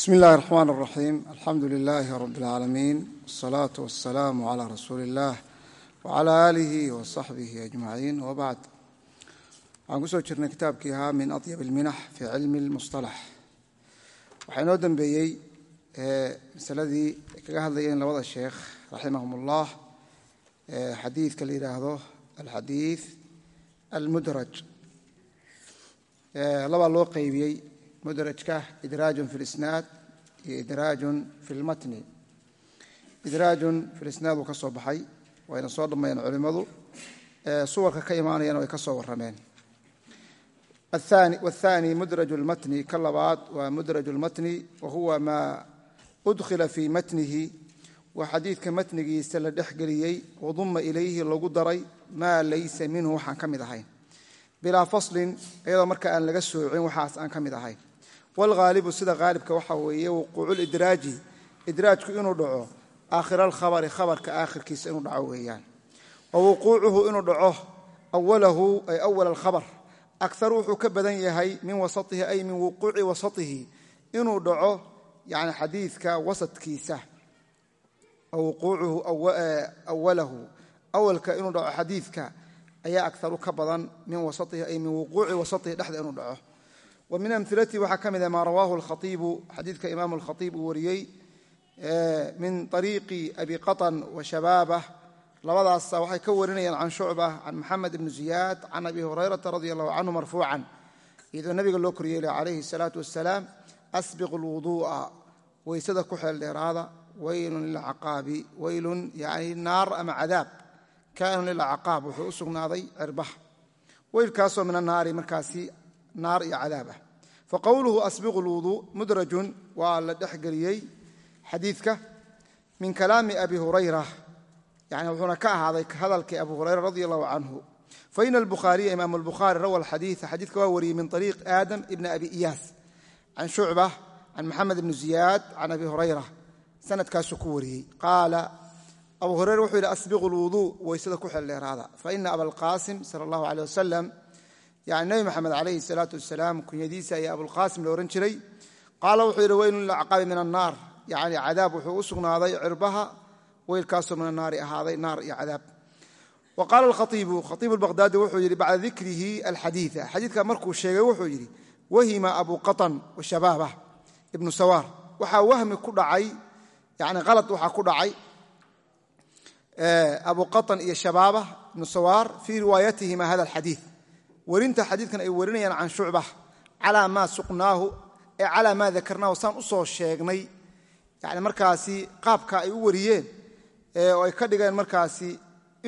bismi illaahi raxmaan raxiim alxamdu lilaahi rabi lcaalamiin wasalaatu wasalaamu calaa rasuuli illaah wacala aalihi wa saxbihi ajmaciin wabacd waxaan ku soo jirnay kitaabkii ahaa min adyab alminax fii cilmi lmusalax waxaa inoo dembeeyey masaladii ay kaga hadlayeen labada sheekh raximahum ullah xadiidka la yidhaahdo alxadiid almudraj. Labaa loo qeybiyey mudrajka idraajun fi lisnaad iyo idraajun fi lmatni idraajun fi lisnaad wuu ka soo baxay wayna soo dhammeeyeen culimmadu suwarka ka imaanayana way ka soo warrameen wathani mudraju lmatni ka labaad waa mudraju lmatni wa huwa maa udkhila fii matnihi waa xadiidka matnigiisa la dhexgeliyey waduma ilayhi lagu daray maa laysa minhu waxaan ka mid ahayn bilaa faslin iyadoo marka aan laga soocin waxaas aan ka mid ahayn wlhaalibu sida haalibka waxa weeye wuquucu lidraaji idraajku inuu dhaco aakhira alkhabari khabarka aakhirkiisa inuu dhaco weeyaan wa wuquucuhu inuu dhaco awalahu ay awal alkhabar akaru wuxuu ka badan yahay min wasatihi ay min wuquuci wasatihi inuu dhaco yani xadiidka wasadkiisa wuquucuhu awalahu awalka inuu dhaco xadiidka ayaa akaru ka badan min wasatihi ay min wuquuci wasatihi dhexda inuu dhaco wa min amilatihi waxaa ka mid ah maa rawaahu alkhaiibu xadiidka imaamu alkhaiib uu wariyey min ariiqi abi qaطn wa shabaabah labadaasa waxay ka warinayaan can shucba can maxamed ibni ziyaad can abi hurayrata radi allahu canhu marfuucan iyadoo nabiga loo koryeelay calayhi salaatu wasalaam asbiqu lwuduu'a weysada ku xeel dheeraada weylun lilcaqaabi. Weylun yani naar ama cadaab. Kaanun lilcaqaab wuxuu naar iyo cadaab ah. Faqowluhu asbiqu lwuduu mudrajun waa la dhexgeliyey xadiidka min kalaami abi hurayra. Yani wuxuuna ka ahaaday hadalkii abu hurayra radi allahu canhu faina albukhaariya imaam albukhaari rawa alxadiida xadiidka waa wariyey min ariiq aadam ibni abi iyaas can shucba can maxamed ibni ziyaad can abi hurayra. Sanadkaasuu ku wariyey. Qaala abu hurayra wuxuu yidhi asbiqu lwuduu weysada ku xeldheeraada faina abalqaasim sala allahu aleyh wasalam yani nebi maxamed calayhi salaatu wasalaam kunyadiisa ayaa abulqaasim la odhan jiray. Qaala wuxuu yidhi weylun lilcaqaabi min annaar. Yani cadaab wuxuu u sugnaaday cirbaha weylkaasoo min annaari ahaaday naar iyo cadaab. Wa qaala alkhaiibu khaiibu lbaqhdaadi wuxuu yidhi bacda dikrihi alxadiida xadiidka markuu sheegay wuxuu yidhi wahima abu qatan washabaabah ibnu sawaar. Waxaa wahmi ku dhacay yani qalad waxaa ku dhacay abu qatan iyo shabaabah ibnu sawaar fii riwaayatihima hada alxadiid werinta xadiidkan ay warinayaan can shucba calaa maa suqnaahu ee calaa maa dakarnaahu saan u soo sheegnay. Yani markaasi qaabka ay u wariyeen oo ay ka dhigeen markaasi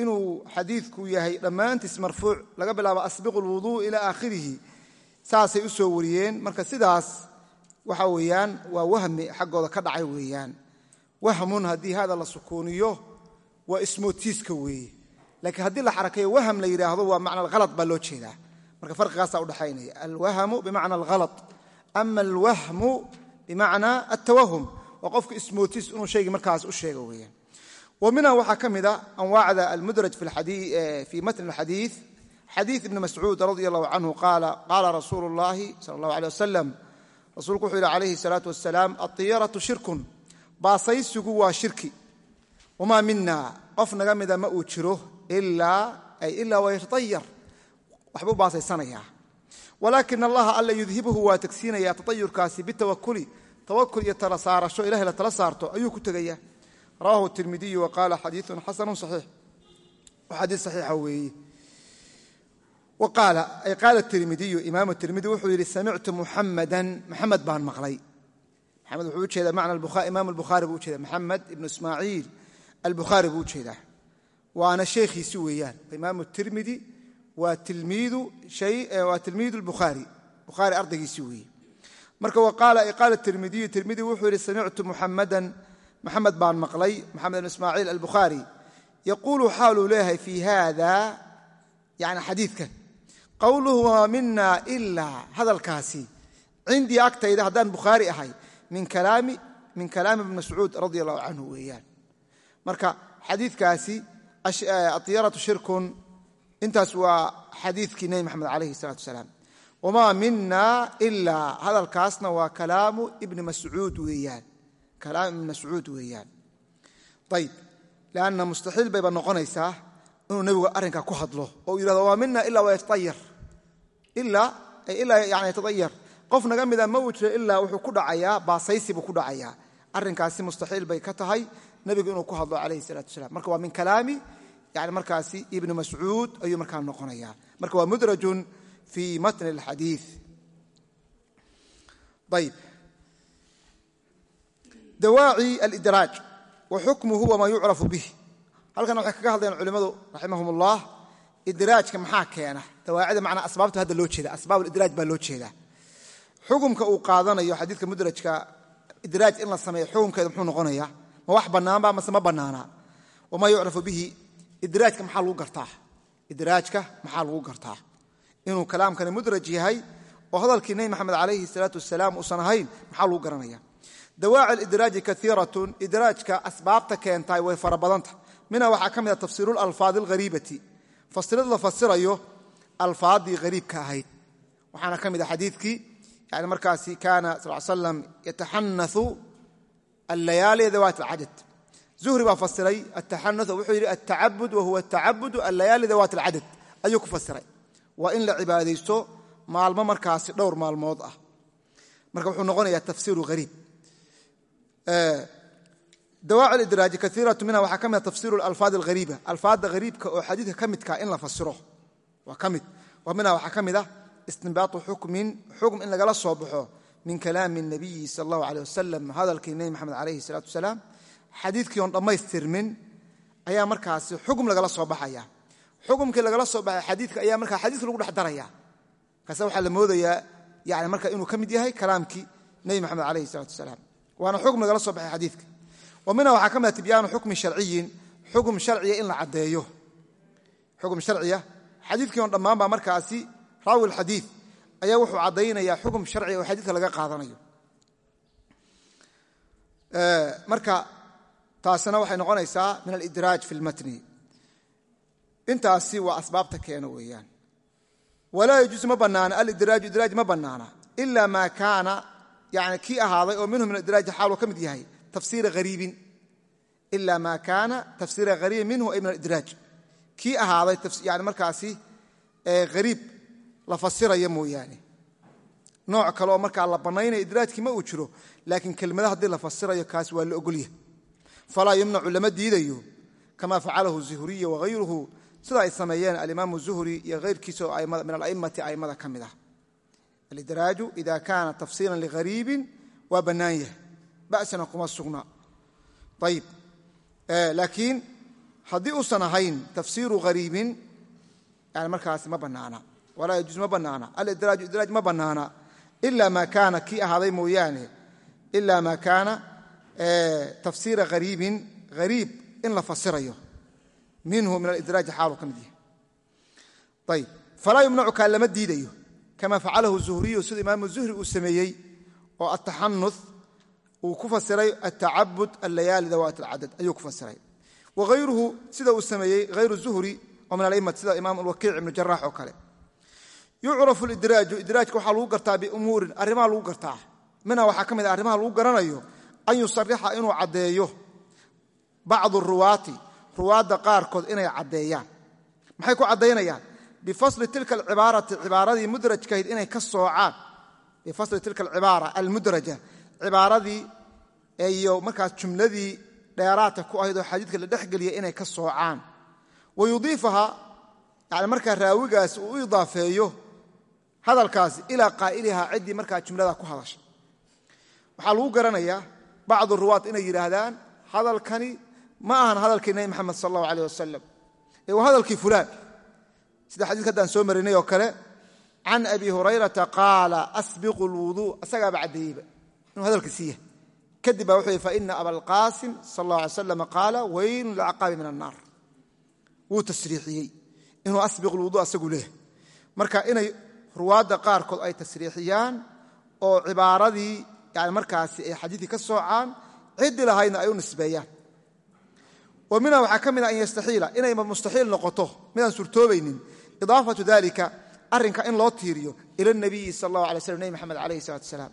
inuu xadiidku yahay dhammaantiis marfuuc laga bilaabo asbiqu lwuduu ilaa aakhirihi saasay u soo wariyeen. Marka sidaas waxa weeyaan waa wahmi xaggooda ka dhacay weeyaan. Wahmun haddii hada la sukuuniyo waa ismootiiska weeye. Laakiin haddii la xarakeeyo waham la yidhaahdo waa macna alhalad baa loo jeedaa marka farqigaasaa udhexaynaya alwahmu bimacna alhala ama alwahmu bimacnaa altawahum waa qofka ismootiis inuu shaygii markaas u sheego weeyaan wa minha waxaa ka mid a anwaacda almudraj fii matni alxadiid xadiid ibni mascuud radi allahu canhu qaala qaala rasuulu اllahi sala allahu alيh wasalam rasuulku wuxuu yidhi calayhi salaatu wasalaam aطiyaratu shirkun baasaysigu waa shirki wamaa mina qof naga mida ma uu jiro ilaa ay ilaa wayatayar waxbuu baasaysanayaa walaakin allaha alla yudhibuhu waa tegsiinayaa tatayurkaasi bitawakuli tawakul iyo tala saarasho. Ilahay la tala saarto ayuu ku tegaya rawahu tirmidiyu wa xadiiun xasanu saxiix. Xadii saxiixa weeye. Qaala tirmidiyu imaamu tirmidi wuxuu yidhi samictu muxamadan maxamed baan maqlay. Maxamed wuxuu u jeedaa macna imaam albukhaari buu ujeeda maxamed ibnu ismaaciil albukhaari buu u jeedaa waana sheekhiisi weeyaan. Imaamu tirmidi waa tilmiidu lbukhaari bukhaari ardaygiisi weeye marka qaala tirmidiyu tirmidi wuxuu yidhi samictu muxamadan maxamed baan maqlay maxamed ibn ismaaciil albukhaari yaquulu xaaluu leeyahay fii hada yani xadiidkan. Qowluhu waa mina ilaa hadalkaasi. Cindii agtayda haddaan bukhaari ahay min kalaami ibn mascuud radi allahu canhu weeyaan. Marka xadiidkaasi aطyaratu shirkun intaas waa xadiidkii nebi maxamed calayhi الsalatu wasalaam. Wamaa mina ilaa hadalkaasna waa kalaamu ibni mascuud weeyaan. Kalaam ibni mascuud weeyaan. Ayib lanna mustaxiil bayba noqonaysaa inuu nebigu arrinkaa ku hadlo oo u yihahdo waa mina ilaa waa yataayar ilaa yani yataayar qof naga mida ma uu ilaa wuxuu ku dhacayaa baasaysi buu ku dhacayaa arrinkaasi mustaxiil bay ka tahay nebigu inuu ku hadlo calayhi salatu wasalaam. Marka waa min kalaami yani markaasi ibni mascuud ayuu markaa noqonaya marka waa mudrajun fi matni اlxadii ayb dawaaci alidraaj wa xukmuhu wamaa yucrafu bih halkan waxay kaga hadlayaan culimmadu raximahum ullah idraajka maxaa keena dawaacida macnaa asbaabta hadda loo jeeda asbaab alidraaj baa loo jeedaa xukumka uu qaadanayo xadiidka mudrajka idraaj in la sameeyo xukumkeeda muxuu noqonaya ma wax bannaanba mase ma bannaana wamaa yucrafu bihi idraajka maxaa lagu gartaa? Idraajka maxaa lagu gartaa? Inuu kalaamkani mudraj yahay oo hadalkii nebi maxamed calayhi salaatu wasalaam uusan ahayn maxaa lagu garanaya? Dawaaci alidraaji kaiiratun idraajka asbaabta keentaay way fara badanta. Minha waxaa ka mid a tafsiiru lalfaadi alghariibati fasirid la fasirayo alfaaddii hariibka ahayd. Waxaana ka mid a xadiidkii yani markaasi kaana sal slam yataxanau allayaali dawaat alcadad zuhri baa fasiray ataxanau wuxuu yidhi altacabud wahuwa atacabud allayaali dawaat alcadad ayuu ku fasiray. Waa in la cibaadaysto maalmo markaasi dhowr maalmood ah. Marka wuxuu noqonayaa tafsiiru hariib dawaaci lidraaji kaiiratu minha waxaa ka mid a tafsiru alfaad alhariiba alfaadda hariibka oo xadiidka ka midka in la fasiro waa ka mid. Minha waxaa ka mid ah istinbaatu xukmin xukm in lagala soo xadiidkii oon dhammaystirmin ayaa markaasi xukm lagala soo baxaya. Xukumkii lagala soo baxay xadiidka ayaa markaa xadiiska lagu dhex daraya. Kaase waxaa la moodayaa yani marka inuu ka mid yahay kalaamkii nebi maxamed alayhi salatu wasalaam. Waana xukm lagala soo baxay xadiidka. Wa minha waxaa ka mid a tibyaanu xukmin sharciyin xukm sharciya in la caddeeyo. Xukm sharciya xadiidkii on dhammaan baa markaasi raawi alxadiid ayaa wuxuu caddaynayaa xukm sharciga oo xadiidka laga qaadanayo. Marka taasina waxay noqonaysaa min alidraaj fi lmatni intaasi waa asbaabta keena weeyaan. Walaa yajuusu ma bannaana alidraaju idraaj ma bannaana ila maa kaana yani kii ahaaday oo minhu min alidraaji xaaluu ka mid yahay tafsiira hariibin ila maa kaana tafsiira hariibin minhu ay min alidraaj. Kii ahaaday yani markaasi hariib la fasiraya mooyaane. Nooc kale oo markaa la bannaynaya idraajkii ma uu jiro laakiin kelmada haddii la fasirayo kaas waa la ogolyahay falaa yumnacu lama diidayo kama facalahu zuhriya wahayruhu sida ay sameeyeen alimaamu zuhri iyo hayrkiisa oo min ala'immati a'immada ka mid ah alidraaju ida kaana tafsiiran lighariibin waa bannaan yahay ba'sina kuma sugna ayib laakiin haddii uusan ahayn tafsiiru hariibin yani markaasi ma bannaana walaa yajuus ma bannaana alidraaju idraaj ma bannaana ila maa kaana kii ahaaday mooyaane ila maa tafsiira hariibin hariib in la fasirayo. Minhu min alidraaji xaaluu ka mid yahay. Falaa yumnacu kaa lama diidayo kama facalahu zuhriyu sida imaamu zuhri uu sameeyey oo ataxanuth uu ku fasiray altacabud allayaali dawaat alcadad ayuu ku fasiray. Wahayruhu sida uu sameeyey hayru zuhri oo min ala'immati sida imaam alwakiic ibnu jaraax oo kale. Yucrafu lidraaju idraajka waxaa lagu gartaa biumuurin arrimaha lagu gartaa. Minha waxaa ka mid a arrimaha lagu garanayo an yusarixa inuu caddeeyo bacdu ruwaati ruwaadda qaarkood inay caddeeyaan. Maxay ku caddaynayaan bifasli tilka alcibaarati cibaaradii mudrajkahayd inay ka soocaan. Bifasli tilka alcibaara almudraja cibaaradii iyo markaas jumladii dheeraadka ku ahayd oo xadiidka la dhexgeliyay inay ka soocaan. Wa yudiifaha yani markaa raawigaas uu u idaafeeyo hadalkaasi ilaa qaa'ilihaa ciddii markaa jumlada ku hadasha. Waxaa lagu garanayaa bacdu ruwaad inay yidhaahdaan hadalkani ma ahan hadalkii nebi maxamed sal allahu aleyh wasalam ee waa hadalkii fulaan sida xadiiska haddaan soo marinay oo kale can abi hurayrata qaala asbiqu lwuduu asagaaba caddeeyeyba inuu hadalka siiya kadib baa wuxuu yhi faina abalqaasim sal allah alay slam qaala weylun lilcaqaabi min annaar wuu tasriixiyey inuu asbiqu lwuduu asagu leeyahay marka inay ruwaadda qaarkood ay tasriixiyaan oo cibaaradii yani markaasi ay xadiidkii ka soocaan ciddii lahaydna ay u nisbeeyaan wa minha waxaa ka mid a an yastaxiila inay mustaxiil noqoto midaan surtoobaynin idaafatu dalika arrinka in loo tiiriyo ila nabiyi sal allahu alay slam nebi maxamed alayhi salatu asalaam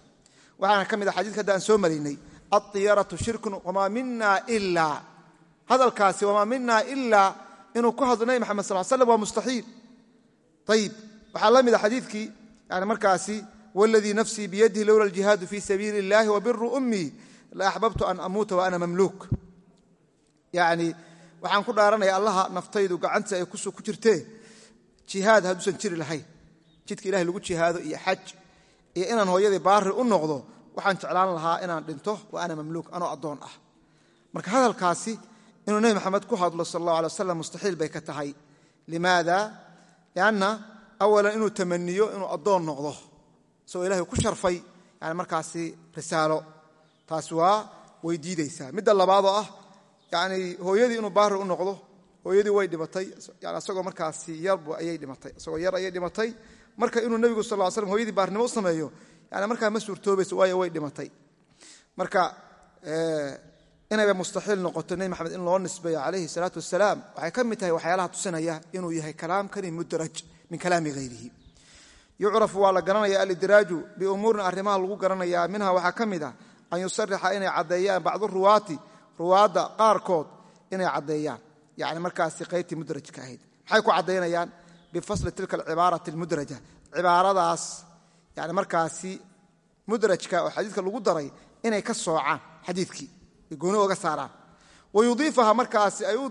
waxaana ka mid a xadidka hadda aan soo maraynay aطiyaratu shirkun wamaa mina ilaa hadalkaasi wamaa mina ilaa inuu ku hadlo nebi maxamed sal slam waa mustaxiil. Ayib a wladii nafsii biyadihi lowla aljihaadu fi sabiili اllahi wabiru ummii la axbabtu an amuuta wa ana mamluuk yani waxaan ku dhaaranaya allaha naftaydu gacanta ay ku jirtee jihaad hadduusan jiri lahayn jidka ilahay lagu jihaado iyo xaj iyo inaan hooyadii baari u noqdo waxaan jeclaan lahaa inaan dhinto wa ana mamluuk anoo addoon ah marka hadalkaasi inuu nebi maxamed ku hadlo sal allah alay waslam mustaxiil bay ka tahay limaada lianna awalan inuu tamaniyo inuu addoon noqdo isagoo ilahay ku sharfay yani markaasi risaalo. Taas waa way diidaysaa. Midda labaadoo ah yani hooyadii inuu baari u noqdo hooyadii way dhimatay. Yani isagoo markaasi yarbu ayay dhimatay. Isagoo yar ayay dhimatay. Marka inuu nebigu sal l slam hoyadii baarnimo u sameeyo yani markaa ma suurtoobayso waayo way dhimatay. Marka inayba mustaxiil noqoto nebi maxamed in loo nisbeeyo calayhi salaatu wasalaam waxay ka mid tahay waxyaalaha tusinaya inuu yahay kalaamkani mudraj min kalaami hayrihi yucrafu waa la garanaya alidraaju biumuurin arrimaha lagu garanayaa. Minha waxaa ka mid ah an yusarixa inay caddeeyaan bacdu ruwaati ruwaadda qaarkood inay caddeeyaan. Yani markaasi qaybtii mudrajka ahayd. Maxay ku caddaynayaan bifasli tilka alcibaarati almudraja. Cibaaradaas yani markaasi mudrajka oo xadiidka lagu daray inay ka soocaan xadiidkii. Gooni oga saaraan. Wayudiifaha markaasi ay u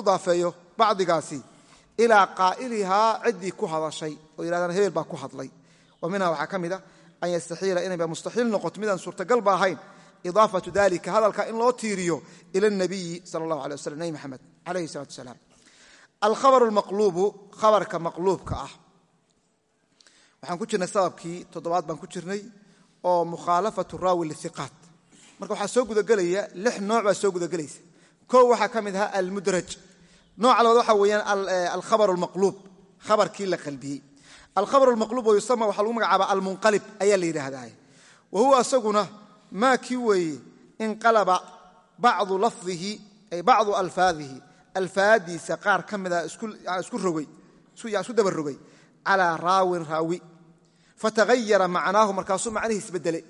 idaafeeyo bacdigaasi ilaa qaa'ilihaa ciddii ku hadashay oo yidhahdaan hebel baa ku hadlay. Wa minha waxaa ka mid a an yastaxiila inayba mustaxiil noqoto midaan suurtagalba ahayn idaafatu dalika hadalka in loo tiiriyo ila nabiyi sala allahu alay waslm nebi maxamed calayhi salatu wasalaam. Alkhabar lmaqluubu khabarka maqluubka ah. Waxaan ku jirnay sababkii toddobaad baan ku jirnay oo mukhaalafatu raawi liiqaat marka waxaa soo gudagelaya lix nooc baa soo gudagelaysa. Kow waxaa ka mid ahaa almudraj nooca labaad waxaa weeyaan alkhabar almaqluub khabarkii la qalbiyey. Alkhabar almaqluub oo yusama waxaa lagu magacaaba almunqalib ayaa la yidhaahdaa wa huwa isaguna maa kii weeye inqalaba bacdu lafdihi ay bacdu alfaadihi. Alfaadiisa qaar ka mida isku daba rogay calaa raawin raawi. Fatahayara macnaahu markaasuu macnihii isbedelay.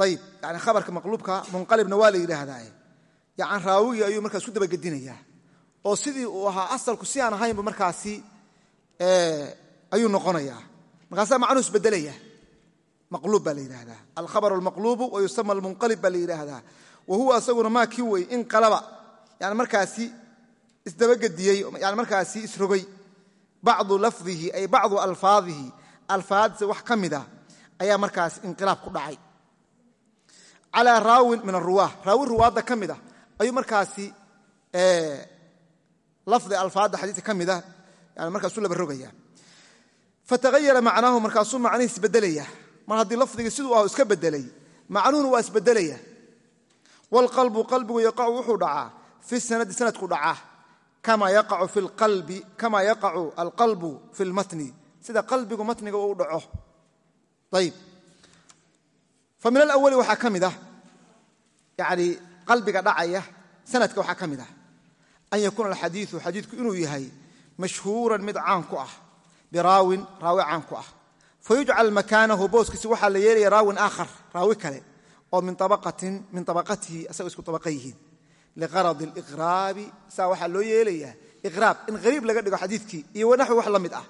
Ayib yani khabarka maqluubka munqalibna waa la yidhaahdaa yani raawigii ayuu markaa isku dabagedinayaa oo sidii uu ahaa asalku si aan ahaynba markaasi ayuu noqonayaa. Markaasaa macnuhu isbedelaya. Maqluub baa la yidhaahdaa. Alkhabar almaqluubu wa almunqalib baa la yidhaahdaa. Wa huwa isaguna maa kii wey inqalaba. Yani markaasi isdabagediyey yani markaasi isrogay. Bacdu lafdihi ay bacdu alfaadihi. Alfaadisa wax ka mida ayaa markaas inqilaab ku dhacay. Calaa raawin min aruwaah raawi ruwaadda ka mid a ayuu markaasi lafdi alfaadda xadiiska ka mida yani markaasuu laba rogaya fatahayara macnaahu markaasuu macnihi isbedelaya mar haddii lafdigii siduu ah iska bedelay macnuhuna waa isbedelaya waalqalbu qalbigu yaqacu wuxuu dhacaa. Fi sanadi sanadku dhacaa. Kama yaqacu alqalbu fi lmatni sida qalbigu matniga u dhaco. Ayb fa min alawali waxaa ka mid ah yani qalbiga dhacaya sanadka waxaa ka mid ah an yakuuna alxadiiu xadiidku inuu yahay mashhuuran mid caan ku ah biraawin raawi caan ku ah. Fayujcal makaanahu booskiisi waxaa la yeelaya raawin aakhar raawi kale oo min abaqatihi asagoo isku abaqa yihiin. Liqaradi liqraabi saa waxaa loo yeelayaa iqraab in hariib laga dhigo xadiidkii iyo wanaxwi wax la mid ah.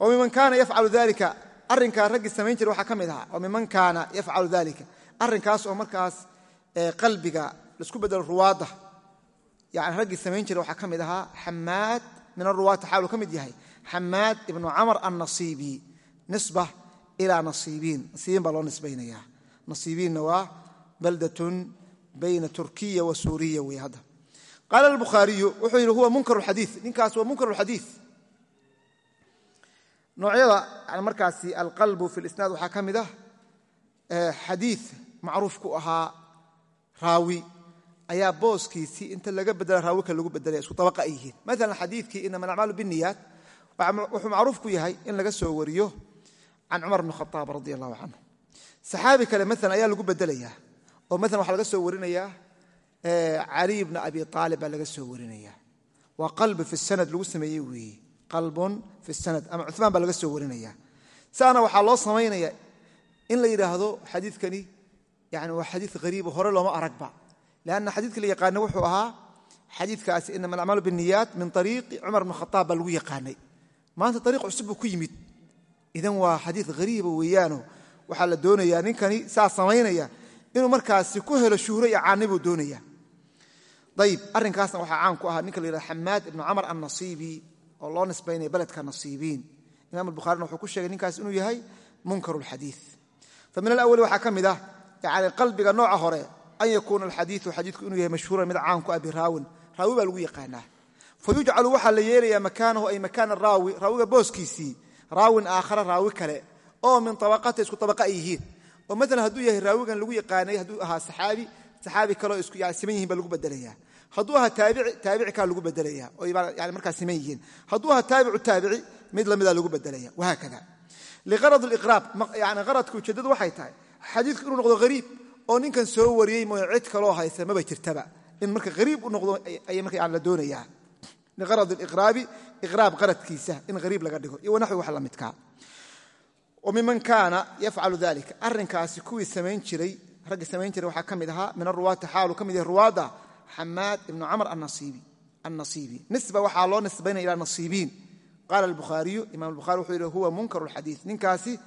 Oo miman kaana yafcalu dalika arrinkaa raggii samayn jiray waxaa ka mid ahaa oo miman kaana yafcalu dalika arrinkaas oo markaas qalbiga la isku bedelo ruwaadda. Yani raggii samayn jiray waxaa ka mid ahaa xamaad min aruwaati xaaluu ka mid yahay xamaad ibnu camar annasiibi nisba ilaa nasiibiin. Nasiibiin baa loo nisbaynaya. Nasiibiinna waa baldatun bayna turkiya wa suuriya wey hadda. Qaala albukhaariyu wuxuu yidhi huwa munkar xadii ninkaas waa munkar xadiid noocyada yani markaasi alqalbu fi lisnaad waxaa ka mid ah xadiid macruuf ku ahaa raawi ayaa booskiisii inta laga bedela raawika lagu bedelaya isku abaqa ay yihiin. Maalan xadiidkii inama alacmaalu binniyaat wuxuu macruuf ku yahay in laga soo wariyo can cumar bn khaaab radi allahu canhu saxaabi kale maalan ayaa lagu bedelayaa oo maalan waxaa laga soo warinayaa caliy bna abi aalib baa laga soo warinaya waa qalbi fi sanad lagu sameeyey weeye qalbun fi sanad ama cumaan baa laga soo warinaya saana waxaa loo samaynaya in la yidhaahdo xadiikani yani waa xadii hariibo hore looma aragba lanna xadiidka la yaqaana wuxuu ahaa xadiikaasi inama alacmaalu biniyaat min ariiqi cumar bn khaaab baa lagu yaqaanay maanta ariiq cusub buu ku yimid idan waa xadii hariiba weeyaano waxaa la doonayaa ninkani saa samaynaya inuu markaasi ku helo shuhro iyo caani buu doonaya ayib arrinkaasna waxaa caan ku ahaa ninka la yihahdo xamaad ibnu camar annasiibi oo loo nisbaynaya beledka nasiibiin imam albukharina wuxuu ku sheegay ninkaas inuu yahay munkar lxadii fa min alawali waxaa ka mid ah yani qalbiga nooca hore an yakuuna alxadiiu xadiidku inuu yahay mashhuuran mid caan ku ah biraawin. Raawi baa lagu yaqaanaa. Fa waxaa la yeelayaa makaanahu ay makaana raawi raawiga booskiisii raawin aakhara raawi kale oo min abaqata isku abaqa yihiin. Oo maalan hadduu yahay raawigan lagu yaqaanay hadduu ahaa saxaabi saxaabi kaleo siman yihiin baa lagu bedelaya hadduu ahaa taabici taabici kaa lagu bedelaya yani markaa siman yihiin. Hadduu ahaa taabicu taabici mid lamida lagu bedelaya wahaakada liqarad liqraab yani qaradka ujeeddadu waxay tahay xadiidku inuu noqdo hariib oo ninkan soo wariyey mooye cid kaloo haysa maba jirtaba. In marka hariib u noqdo ay marka la doonayaa. Liqarad liqraabi iqraab qaradkiisa in hariib laga dhigo. Iyo wanaxwi wax la midkaa miman kaana yafcalu dalika arinkaasi kuwii samayn jiray raggii samayn jiray waxaa ka mid ahaa min aruwaati xaalu ka mid yahay ruwaadda xamaad ibnu camr annasiibi nisba waxaa loo nisbaynaya ilaa nasiibiin. Qaala albukhaariyu imam bukhari wuxuu yidhi huwa munkar lxadii ninkaasi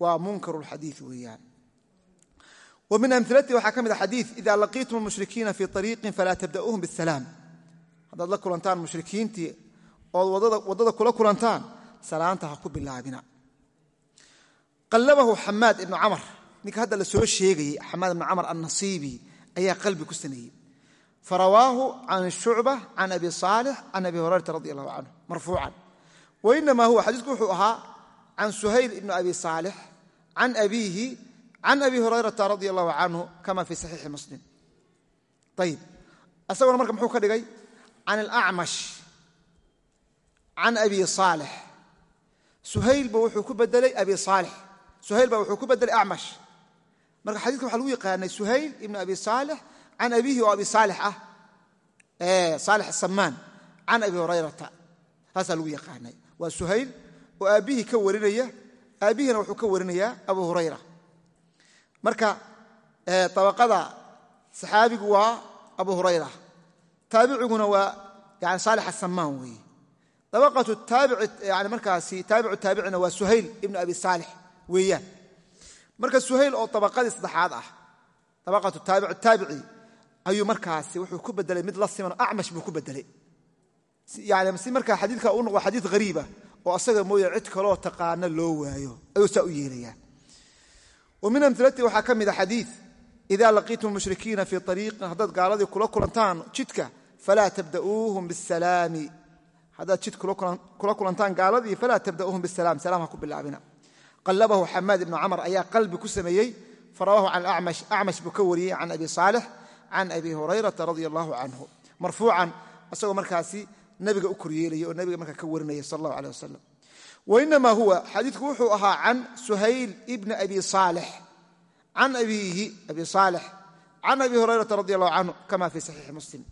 waa munkar lxadii weeyaan min amilatihi waxaa ka mid a xadii ida laqiitum almushrikiina fii ariiqin falaa tabda'uuhum bisalaam haddaad la kulantaan mushrikiintii ood waddada kula kulantaan salaanta ha ku bilaabina. Qallabahu xamaad ibnu camar. Ninka hadda la soo sheegayey xamaad ibnu camar annasiibi ayaa qalbi ku sameeyey. Farawaahu can shucba can abi saalix can abi hurayrata radi allahu canhu marfuucan. Wainama huwa xadiisku wuxuu ahaa can suhayl ibni abi saalix can abiihi can abi hurayrata radi allahu canhu kama fii saxiixi muslim ayib asaguna marka muxuu ka dhigay can alacmash can abi saalix suhaylba wuxuu ku bedelay abi saalix suhayl baa wuxuu ku bedelay acmash marka xadidka waxa lagu yaqaanay suhayl ibn abi saalix can abiihi oo abi saalix ah saalix asamaan can abi hurayrata taasaa lagu yaqaanay waa suhayl oo aabbihii warinaya abu hurayra marka abaqada saxaabigu waa abu hurayra. Taabiciguna waa yani saalix asamaan weeye. Abaqatu yani markaasi taabicu taabicina waa suhayl ibn abi saalix weeyaan. Marka suhayl oo abaqadii saddexaad ah abaqatu taabic taabici ayuu markaasi wuxuu ku bedelay mid la siman acmash buu ku bedelay yani si markaa xadiidka u noqdo xadiid hariiba oo asaga mooye cid kaloo taqaana loo waayo ayuu saa u yeelayaa min amilatihi waxaa ka mida xadiid ida laqiitum mushrikiina fii ariiqin haddaad gaaladii kula kulantaan jidka falaa tabda'uuhum bisalaami haddaad jid kula kulantaan gaaladii falaa tabda'uuhum bisalaam salaam ha ku bilaabina. Qallabahu xamaad ibnu camar ayaa qalbi ku sameeyey farawaahu can acmash acmash buu ka wariyey can abi saalix can abi hurayrata radia allahu canhu. Marfuucan isagoo markaasi nabiga u koryeelaya oo nabiga markaa ka warinaya sal allahu aleh wasalam wainama huwa xadiidku wuxuu ahaa can suhayl ibni abi saalix can abiihi abi saalix can abi hurayrata radi allahu canhu kama fi saxiixi muslim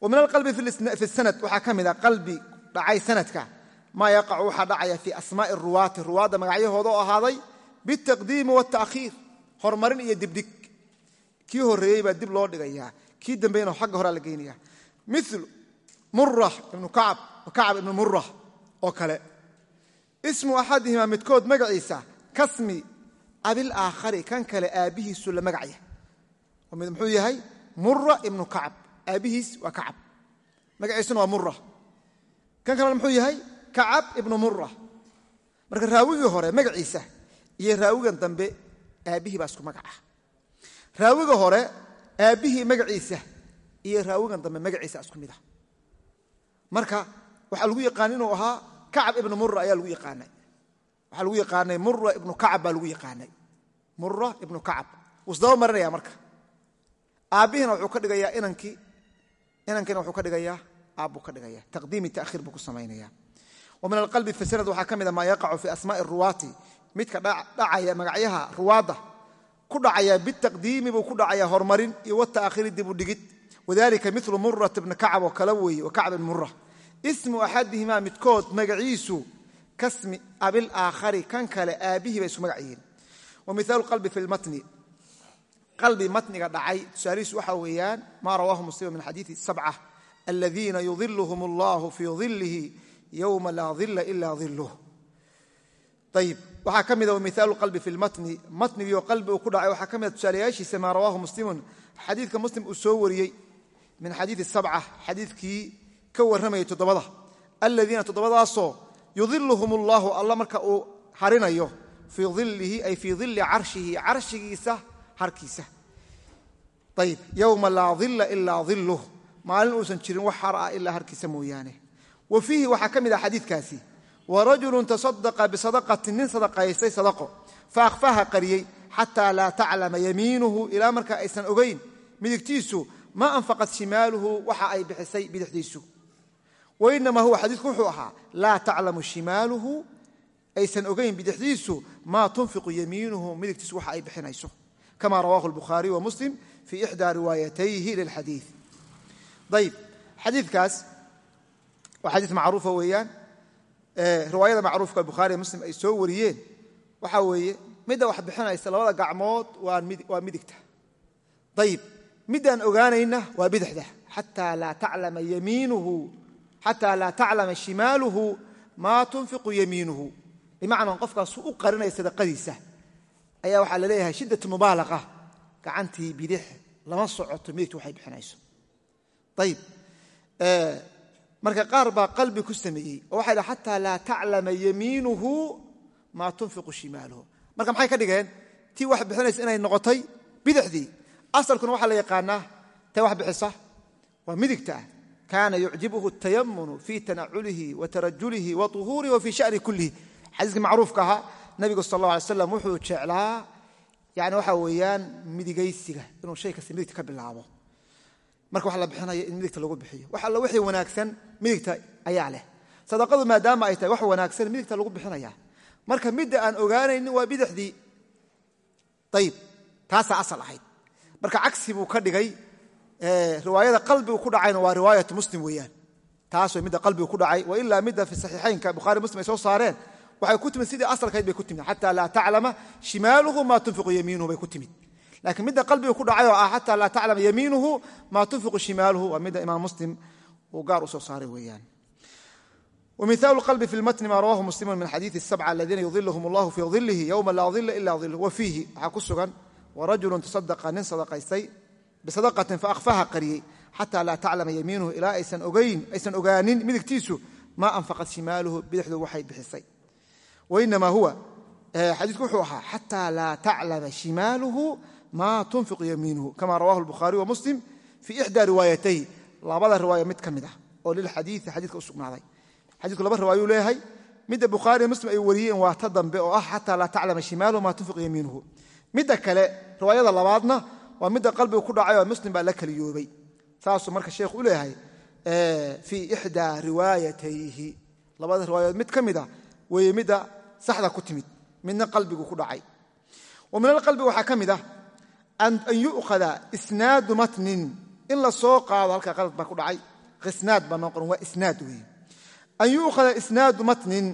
wa alqalbi fi sanad waxaa ka mid a qalbi dhacay sanadka maa yaqacu waxaa dhacaya fii asmaa'i ruwaati ruwaadda magacyahooda oo ahaaday biاtaqdiimi wاtaakhiir horumarin iyo dibdhig kii horeeyey baa dib loo dhigayaa kii dambeyna xagga horaa la geynaya mil mura ibnu kacab ibnu mura oo kale. Ismu axadihima midkood magaciisa kasmi abilaakhari kan kale aabbihiisu la magacya mid muxuu yahay? Mura ibnu kacab. Aabbihiis waa kacab. Magaciisuna waa mura kan kalena muxuu yahay? Kacab ibnu mura marka raawigii hore magaciisa iyo raawigan dambe aabbihii baa isku magaca raawiga hore aabbihii magaciisa iyo raawigan dambe magaciisa isku mid ah. Marka waxaa lagu yaqaana inuu ahaa kacab ibnu mura ayaa lagu yaqaanay. Waxaa lagu yaqaanay mura ibnu kacab baa lagu yaqaanay. Mura ibnu kacab. Wuu isdaba marinaya marka. Aabbihina wuxuu ka dhigayaa inankii inankiina wuxuu ka dhigayaa aabbuu ka dhigaya taqdiimi tahiir buu ku samaynaya wa alqalbi fi waxaa ka mida maa yaqacu fi asmaai ruwaati. Midka dhacaya magacyaha ruwaadda ku dhacaya bitaqdiimi buu ku dhacaya horumarin iyo wataakhiiri dib u dhigid. Wadalika milu murat bni kacab oo kale weeye wa kacb ibn mura ismu axadihimaa midkood magaciisu kasmi abil aakhari kan kale aabbihii bay isu magac wa mihaalu qalbi fi lmatni qalbi matniga dhacay. Tusaalihiisu waxaa weeyaan maa rawaahu muslim min xadiidi sabca aladiina yudiluhum allahu fii dilihi yowma laa dila ila diluh ayib waxaa ka mida wamihaalu qalbi fi lmatni matnigiioo qalbi uu ku dhacay waxaa ka mida tusaalayaashiisa maa rawaahu muslimun. Xadiidka muslim uu soo wariyey min xadiidi sabca xadiidkii ka warramayay toddobada aladiina toddobadaasoo yudiluhum allahu alla marka uu harinayo fii ilihi ay fii dili carshihi carshigiisa harkiisa. Ayib yowma laa dila ilaa diluh maalin uusan jirin wax har ah ilaa harkiisa mooyaane. Wa fiihi waxaa ka mid ah xadiidkaasi. Warajulun tasadaqa bisadaqatin nin sadaqaystay sadaqo. Fa akhfaha qariyey xataa laa taclama yamiinuhu ilaa marka aysan ogayn midigtiisu ma anfaqat shimaaluhu waxa ay bixisay bidixdiisu wainamaa huwa xadiidku wuxuu ahaa laa taclamu shimaaluhu aysan ogayn bidixdiisu maa tunfiqu yamiinuhu midigtiisu waxa ay bixinayso kama rawahu lbukhaariy wa muslim fii ixdaa riwaayatayhi lilxadiid ayib xadiikaas waa xadiis macruufa weeyaan riwaayada macruufka bukhaariy muslim ay soo wariyeen waxaa weeye midda wax bixinaysa labada gacmood waa midigta ayib middaan ogaanayna waa bidixda xataa laa taclama xataa laa taclama shimaaluhu maa tunfiqu yamiinuhu bimacnaa qofkaasu u qarinaya sadaqadiisa ayaa waxaa la leeyahay shiddat mubaalaqa gacantii bidix lama socoto midigta waxay bixinayso ayib marka qaar baa qalbi ku sameeyey oo waxay dhaha xataa laa taclama yamiinuhu maa tunfiqu marka maxay ka dhigeen tii wax bixinaysa inay noqotay bidixdii asalkuna waxaa la yaqaanaa tee wax bixisa waa midigta kaana yucjibuhu tayamunu fii tanaculihi wa tarajulihi wa uhuurihi wa fii shani kullihi. Xadiiskii macruufka ahaa nabigu sal alla alay slam wuxuu jeclaa yani waxa weeyaan midigaysiga inuu shay marka wax la bixinayo in midigta lagu bixiyo. Wax alla wixii wanaagsan midigta ayaa leh. Sadaqadu maadaama ay tahay wax wanaagsan midigta lagu bixinaya. Marka midda aan ogaanaynin waa bidixdii. Ayib taasaa asal ahayd. Marka cagsi buu ka dhigay riwaayada qalbigu ku dhacayna waa riwaayatu muslim weeyaan taas way midda qalbigu ku dhacay wa ilaa midda fi saxiixaynka bukhari muslim ay soo saareen waxay ku timid sidii asalkayd bay ku timid xataa laa taclama shimaaluhu maa tunfiqu yamiinuhu bay ku timid laakiin midda qalbiga ku dhacay oo ah xataa laa taclama yamiinuhu maa tunfiqu shimaaluhu waa midda imaam muslim uu gaar u soo saaray weeyaan ومثال القلب في المتن ما رواه مسلم من حديث السبعة الذين يظلهم الله في ظله يوم لا ظل إلا ظله وفيه حكسغا ورجل تصدق nin صدقaystay bisadaqatin faahfaha qariyey xataa laa taclama yamiinuhu ilaa aysan ogaanin midigtiisu maa anfaqad shimaaluhu bidixdu waxay bixisay wainamaa huwa xadiisku wuxuu ahaa xataa laa taclama shimaaluhu maa tunfiqu yamiinuhu kama rawahu lbukhaariy wa muslim fii ixdaa riwaayatayhi labada riwaaya mid ka oo lilxadiii xadiika u sugnaaday xadiku laba riwaayuu leeyahay midda bukhaariy muslim ay wariyeen waa ta dambe oo ah xataa laa taclama shimaaluhu maa tunfiqu yamiinuhu midda kale riwaayada labaadna waa midda qalbigu ku dhacay oo muslim baa la keliyoobay saasuu marka sheekhu u leeyahay fii ixdaa riwaayatayhi. Labada riwaayadood mid ka mid a weeye midda saxda ku timid midna qalbigu ku dhacay. Wa min alqalbi waxaa ka mid ah an yu'khada isnaadu matnin. In la qaado halkaa qalad baa ku dhacay. Isnaad baa noo waa isnaad weeye. An yuukhada isnaadu matnin.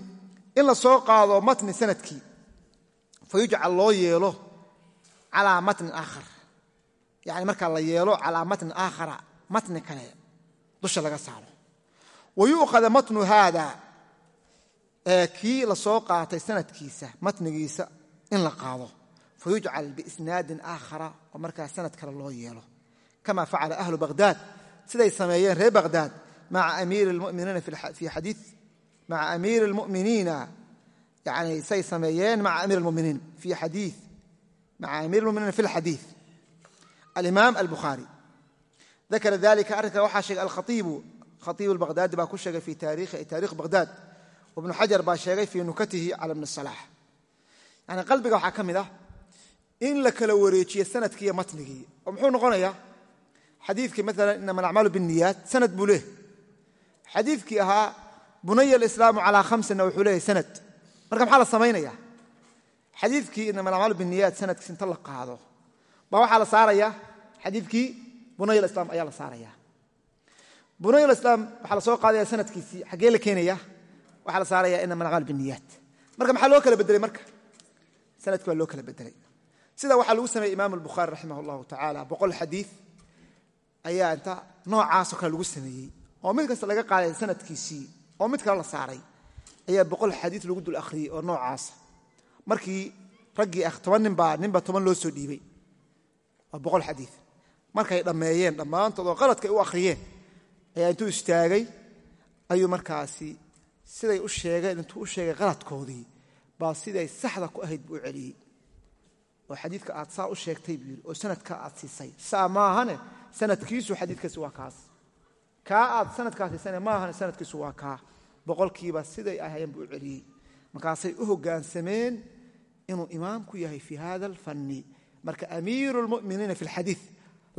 In la qaado matni sannadkii fa yujcal loo yeelo calaa matnin aakhar yani markaa la yeelo calaa matnin aakhara matni kale dusha laga saaro. Wa yuukhada matnu haada kii la soo qaatay sanadkiisa matnigiisa in la qaado. Fa yujcal biisnaadin aakhara oo markaa sanad kale loo yeelo. Kama facala ahlu baghdaad siday sameeyeen reer baghdaad maca amiiri lmuminiina yani say sameeyeen maca amiir lmuminiin fi xadii maca amiir lmuminiina fi lxadiid alimaam albukhaari dakara dalika arrinka waxaa sheegay alkhaiibu khaiibu lbaghdaadi baa ku sheegay fi taarikh baghdaad wabnu xajar baa sheegay fii nukatihi cala bni salaax yani qalbiga waxaa ka mid ah in la kala wareejiyo sannadkii iyo matnigii. Oo muxuu noqonayaa? Xadiikii maala inama alacmaalu binniyaat sanad buu leeh xadiikii ahaa bunaya alislaamu calaa khamsina wuxuu leeyahy sanad. Marka maxaa la samaynaya xadiikii inama alacmaalu binniyaat sanadkiis inta la qaado. Baa waxaa la saaraya xadiikii bunaya alislaam ayaa la saaraya. Bunayl islaam waxaa la soo qaadaya sanadkiisii xaggee la keenaya waxaa la saaraya inama alacmaal biniyaat marka maxaa loo kala bedelay marka? Sanadkii waa loo kala bedelay sida waxaa lagu sameeyey imaam albukhaari raximah allahu tacaala boqol xadiid ayaa inta noocaasoo kale lagu sameeyey. Oo mid kasta laga qaaday sanadkiisii oo mid kale la saaray ayaa boqol xadiid lagu dul akhriyey oo noocaasa markii raggii toban ninbaa ninba toban loo soo dhiibay. Waa boqol xadiid markay dhammeeyeen dhammaantood oo qaladka u akhriyeen ayaa intuu istaagay ayuu markaasi siday u sheegeen intuu u sheegay qaladkoodii baa siday saxda ku ahayd buu u celiyey. Oo xadiidka aad saa u sheegtay buu yidhi oo sanadka aad siisay. Saa maahane sanadkiisu xadiidkaasi waa kaas. Kaa aad sanadkaa siisane maahane sanadkiisu waa kaa. Boqolkiiba siday ahayeen buu u celiyey. Markaasay u hoggaansameen inuu imaamku yahay fii hada alfanni marka amiiru lmuminiina fi lxadiid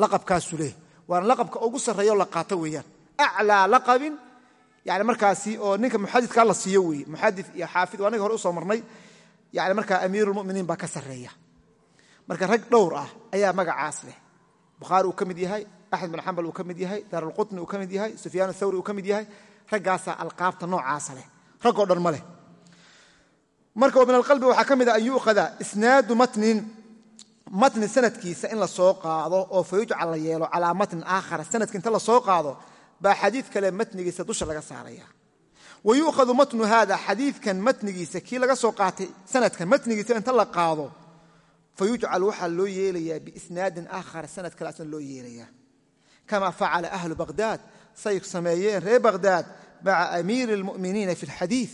laqabkaasuu leeh waana laqabka ugu sarreeyo la qaato weeyaan. Aclaa laqabin yani markaasi oo ninka muxadidkaa la siiyo weeye. Muxadid iyo xaafid anaga hore u soo marnay. Yani markaa amiirulmuminiin baa ka sarreeya. Marka rag dhowr ah ayaa magacaas leh. Bukhaari uu ka mid yahay axmed bin xambal uu ka mid yahay daarulqutni uu ka mid yahay sufyaan athawri uu ka mid yahay. Raggaasaa alqaabta noocaasa leh. Raggoo dhan ma leh. Marka min alqalbi waxaa ka mid a an yuukhada isnaadu matnin matni sanadkiisa in la soo qaado oo fa yujcal la yeelo calaa matnin aakhara sanadka inta la qaado baa xadiid kale matnigiisa dusha laga saaraya. Wa yuukhadu matnu hada xadiidkan matnigiisa kii laga soo qaatay sanadkan matnigiisa inta la qaado fa yujcal waxaa loo yeelayaa biisnaadin aakhara sanad kale loo yeelaya kama facala ahlu baqhdaad say sameeyeen reer baqhdaad maca amiiri lmuminiina fi lxadiid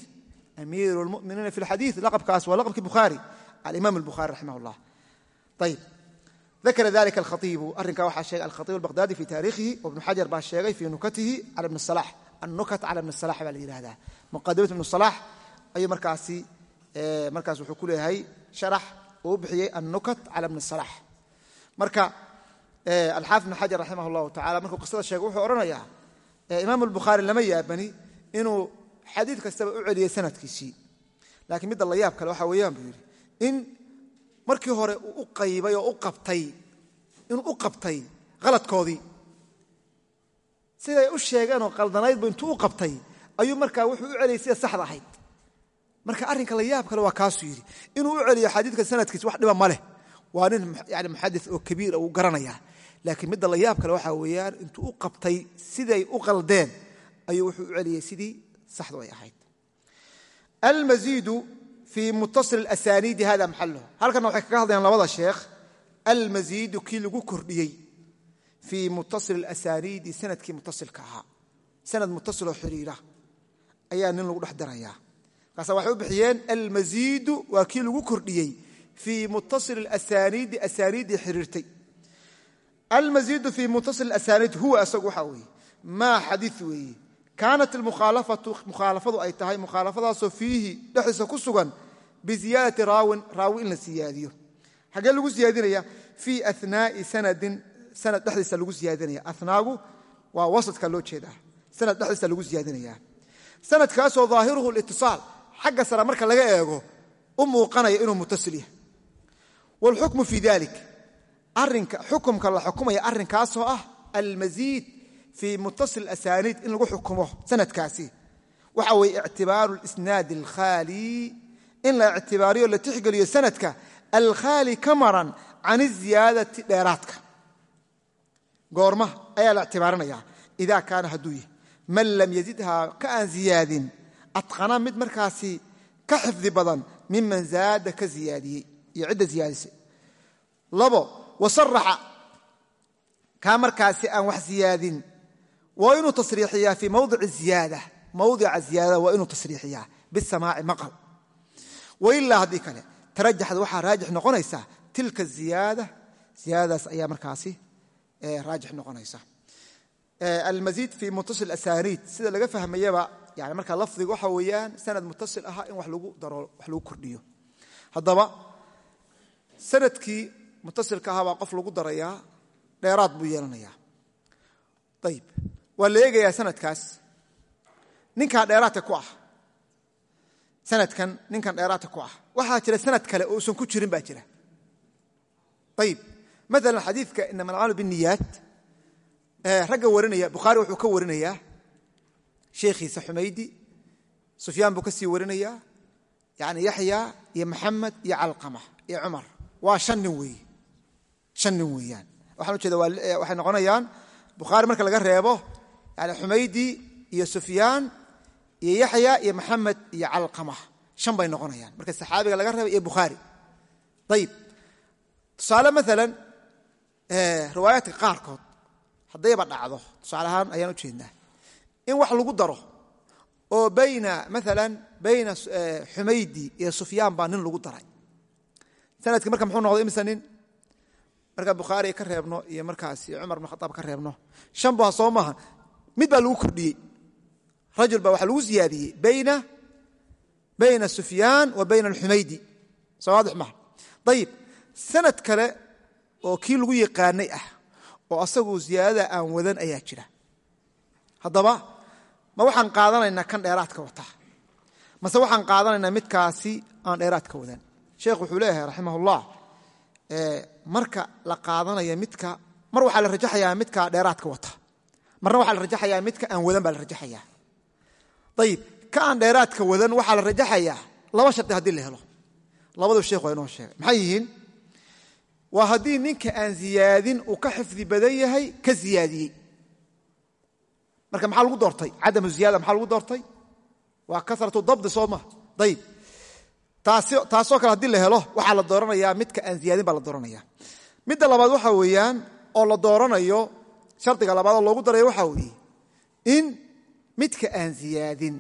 amiiru lmuminiina fi lxadiid laqabkaas waa laqabkii bukhaari alimaam albukhaari raximah ayb dakara dalika alkhaiibu arrinkaa waxaa sheegay alkhaiib albaqhdadi fi taariikhihi ibnu xajar baa sheegay fii nukatihi cala bni salax annukat cala bni salax baa la yihahdaa muqadimat ibnu salax ayuu markaasi markaas wuxuu ku leeyahay sharax uu bixiyey annukat cala bni salax marka alxaafid ibn xajar raximah llahu tacala markuu qisada sheegay wuxuu odhanayaa imaam albukhaari lama yaabani inuu xadiid kastaba u celiyey sanadkiisii laakiin midda la yaab kale waxa weeyaan buu yidhi in markii hore uu u qaybay oo u qabtay inuu u qabtay haladkoodii siday u sheegeenoo qaldanaydbu intuu u qabtay ayuu markaa wuxuu u celiyey sida saxda ahayd. Marka arrinka la yaab kale waa kaasuu yidhi inuu u celiyo xadiidka sanadkiisa wax dhiba ma leh. Waa nin yani muxadis oo kabiira uu garanayaa laakiin midda la yaab kale waxaa weeyaan intuu u qabtay siday u qaldeen ayuu wuxuu u celiyey sidii saxdu ay ahayd fii muttasil asaniidi hada maxaluh halkanna waxay kaga hadlayaan labada sheekh almaziidu kii lagu kordhiyey fii muttasil asaniidi sannadkii muttasilka ahaa sanad muttasiloo xiriira ayaa nin lagu dhex darayaa markaasa waxay u bixiyeen almaziidu waa kii lagu kordhiyey fii muttasil asaniidi asaniiddii xiriirtay almaziidu fii muttasil asaniid huwa isagu waxaa weeye maa xadiid weeye kaanat almukhaalafatu mukhaalafadu ay tahay mukhaalafadaasoo fiihi dhexdiisa ku sugan biziyaadati raawin raawi in la siyaadiyo xaggee lagu siyaadinaya fii anaai sanadin sanad dhexdiisa lagu siyaadinaya anaagu waa wasadka loo jeedaa sanad dhexdiisa lagu siyaadinaya sanadkaasoo daahiruhu litisaal xagga sare marka laga eego u muuqanaya inuu mutasil yahay wاlxukmu fii dalik arinka xukumka la xukumaya arrinkaasoo ah almaziid fii muttasil asaniid in lagu xukumo sanadkaasi waxa weeye ictibaaru اlisnaad alkhaali in la ictibaariyo la tixgeliyo sanadka alkhaali ka maran can iziyaadati dheeraadka goorma ayaa la ictibaarinaya ida kaana hadduu yahy man lam yazidhaa ka aan ziyaadin atqana mid markaasi ka xifdi badan miman zaada ka ziyaadiyey iyo cidda ziyaadisay labo wasaraxa kaa markaasi aan wax ziyaadin waa inuu tasriixiyaa fii mawdici ziyaada. Mawdica ziyaadada waa inuu tasriixiyaa bisamaaci maqal. Wailaa haddii kale. Tarajaxda waxaa raajix noqonaysa tilka ziyaada. Ziyaadadaas ayaa markaasi raajix noqonaysa. Almaziid fii muttasil asaniid sida laga fahmayaba yani markaa lafdiga waxa weeyaan sanad muttasil ahaa in wax lagu daro wax lagu kordhiyo. Haddaba sannadkii muttasilka ahaa baa qof lagu darayaa dheeraad buu yeelanayaa. Ayib waa la eegayaa sanadkaas. Ninkaa dheeraadka ku ah. Sanadkan ninkan dheeraadka ku ah. Waxaa jira sanad kale oo usan ku jirin baa jira. Ayib maalan xadiidka inama alcamalu binniyaat ragga warinaya bukhaari wuxuu ka warinayaa sheekhiisa xumaydi sufyaan buu ka sii warinayaa yani yaxya iyo maxamed iyo calqama iyo cumar. Waa shan nin weeye shan nin weeyaan. Waxaan ujeeda waxay noqonayaan bukhaari marka laga reebo yani xumaydi iyo sufyaan iyo yaxya iyo maxamed iyo calqama shan bay noqonayaan. Marka saxaabiga laga reeba iyo bukhaari ayib tusaale maalan riwaayaadka qaarkood haddayba dhacdo tusaale ayaan u jeednaa in wax lagu daro oo bayna maalan bayna xumaydi iyo sufyaan baa lagu daray. Sanadkii marka muxuu noqday imise nin? Marka bukhaari ka reebno iyo markaas cumar bn khaaab ka reebno. Shan baa soo maaha mid baa lagu kordhiyey. Rajul baa waxaa lagu ziyaadiyey bayna sufyaan wa bayna alxumaydi soo waadix maha ayib sanad kale oo kii lagu yaqaanay ah oo asagu ziyaadada aan wadan ayaa jira. Haddaba ma waxaan qaadanaynaa kan dheeraadka wataa mase waxaan qaadanaynaa midkaasi aan dheeraadka wadan. Sheekh wuxuu leeyahay raximahullah marka la qaadanaya midka mar waxaa la rajaxayaa midka dheeraadka wata marna waxaa la rajaxayaa midka aan wadan baa la rajaxayaa. Ayib ka aan dheeraadka wadan waxaa la rajaxayaa laba shardi haddii la helo. Labadu sheekh waa inoo sheegay. Maxay yihiin? Waa haddii ninka aan ziyaadin uu ka xifdi badan yahay ka ziyaadiyey. Marka maxaa lagu doortay? Cadamu ziyada maxaa lagu doortay? Waa kasratu dabdi soo maha ayib taasoo kale haddii la helo waxaa la dooranayaa midka aan ziyaadin baa la dooranaya midda labaad waxaa weeyaan oo la dooranayo shardiga labaadoo loogu darayo waxaa weeye in midka aan ziyaadin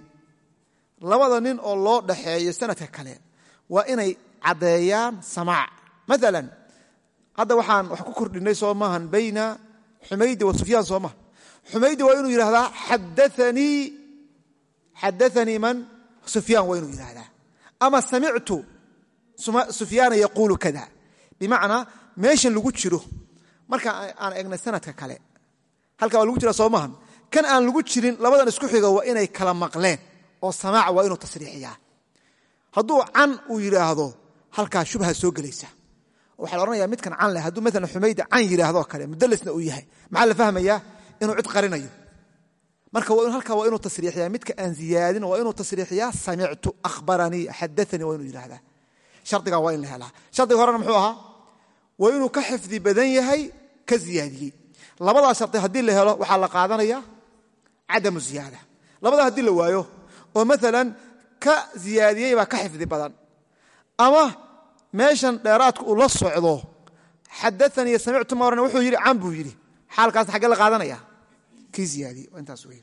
labada nin oo loo dhaxeeyo sanadka kale waa inay caddeeyaan samaac. Maalan hadda waxaan wax ku kordhinay soo maahan bayna xumaydi wa sufyaan soo maha xumaydi waa inuu yidhahdaa xadaanii man? Sufyaan waa inuu yidhahdaa ama samictu sufyaana yaquulu kada bimacnaa meeshan lagu jiro marka aan egnay sanadka kale halka waa lagu jira soo maahan. Kan aan lagu jirin labadan isku xiga waa inay kala maqleen oo samaac waa inuu tasriixiyaa hadduu can uu yidhaahdo halkaa shubha soo gelaysa. Waxaa la odhanaya midkan can leh hadduu maalan xumaydi can yidhaahdo kale mudalisna uu yahay. Maxaa la fahmayaa? Inuu cid qarinayo. Marka halkaa waa inuu tasriixiyaa midka aan ziyaadin waa inuu tasriixiyaa samictu ahbaranii xadaanii waa inuu yidhahdaa shardigaa waa in la helaa. Shardiga horena muxuu ahaa? Waa inuu ka xifdi badan yahay ka ziyaadiyey labadaa shardi haddii la helo waxaa la qaadanaya cadamu ziyaada. Labadaa haddii la waayo oo maalan ka ziyaadiyey baa ka xifdi badan. Ama meeshan dheeraadku uu la socdo xadaanii samictu ma wuxuu yidhi can buu yidhi. Xaalkaas xaggee la qaadanaya. Kii ziyaadiyey intaas wey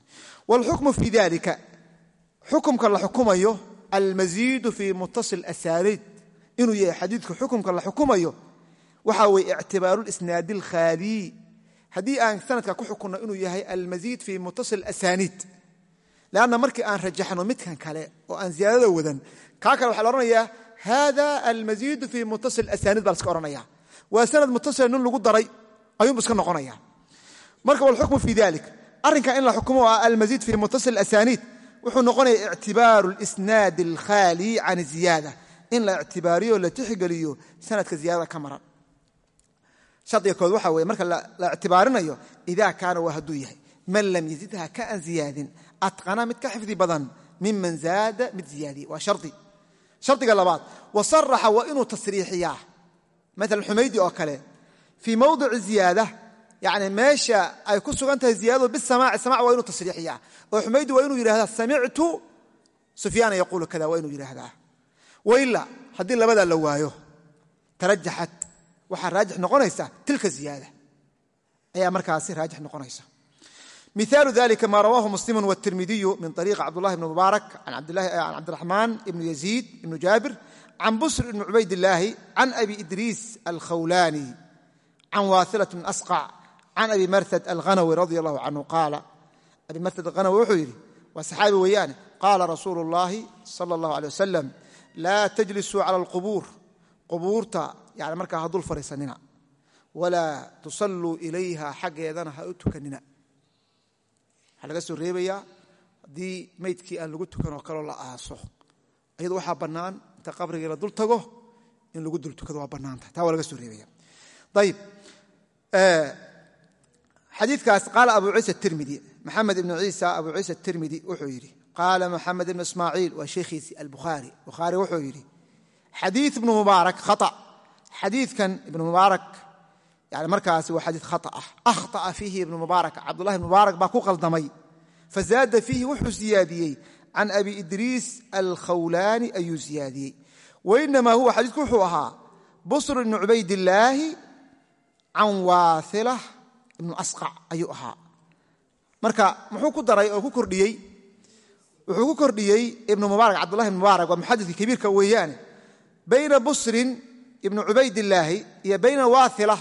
wاlxukmu fi dalika xukumka la xukumayo almaziidu fii mutasil asaaniid inuu yahay xadiidka xukumka la xukumayo waxa weye ictibaaru lisnaadi اlkhaaliy haddii aan sanadka ku xukunno inuu yahay almaziid fii mutasil asaaniid lanna markii aan rajaxno midkan kale oo aan ziyaadada wadan kaa kale waxa la odhanayaa hada almaziidu fii mutasil asaaniid baa la iska odhanaya waa sanad mutasila nin lagu daray ayuunbu iska noqonaya marka wlxukmu fi dalik arrinka in la xukumo ah almaziid fi mutasil asaniid wuxuu noqonaya ictibaaru lisnaadi alkhaali can ziyaada. In la ictibaariyo la tixgeliyo sanadka ziyadada ka maran shardiga kood waxa weye marka la ictibaarinayo ida kaana waa hadduu yahay. Man lam yazidha ka aan ziyaadin atqana mid ka xifdi badan miman zaada mid ziyaadiye waa shardi. Shardiga labaad wasaraxa waa inuu tasriixiyaa. Maala xumaydi oo kale fii mawdici ziyaada yani meesha ay ku sugan tahay ziyadadu bisamaaci samac waa inuu tasriixiyaa. Oo xumaydi waa inuu yidhahdaa samictu sufyaana yaquulu kada waa inuu yidhaahdaa. Waila haddii labadaa la waayo tarajaxat waxaa raajix noqonaysa tilka ziyaada ayaa markaasi raajix noqonaysa miثaalu dalika ma rawahu muslimu wالtirmidiyu min طariiqi cabdullahi bn mubaarak can cabdiraxmaan ibn yaziid ibn jaabir can busr ibn cubayd illaahi can abi idriis alkhawlani can waasilat bn asqac can abi marhad alghanawi radi allahu canhu qaala abi marhad alghanawi wuxuu yidhi waa saxaabi weeyaane qaala rasuulu اllahi sala اllahu alيh wasalam laa tajlisuu cala alqubuur qubuurta yani markaa ha dul fadhiisanina. Walaa ilayha xaggeedana ha u tukanina. Waxaa soo reebayaa haddii meydkii aan lagu tukanoo kaloo la aaso. Iyado waxaa bannaan inta qabrigii la dul tago in lagu dul tukado waa bannaantahay taa waa laga soo reebaya. Ayib xadiikaas qaala abu ciisa tirmidi. Maxamed ibnu ciisa abu ciisa tirmidi wuxuu yidhi qaala maxamed ibnu ismaaciil waa sheekhiisii albukhaari. Bukhaari wuxuu yidhi xadii ibnu mubaarak xadiikan ibnu mubaarak yani markaasi waa xadii khaa ah. Akhطa'a fiihi ibnu mubaarak cabdullahi ibn mubaarak baa ku qaldamay fazaada fiihi wuxuu siyaadiyey can abi idriis alkhawlaani ayuu siyaadiyey wainamaa huwa xadiidku wuxuu ahaa busr ibnu cubaydillaahi can waaila ibnu asqac ayuu ahaa. Marka muxuu ku daray oo ku kordhiyey wuxuu ku kordhiyey ibnu mubaarak cabdullahi ibn mubaarak waa muxadidka kabiirka weeyaane bayna busrin ibnu cubaydillaahi iyo bayna waaila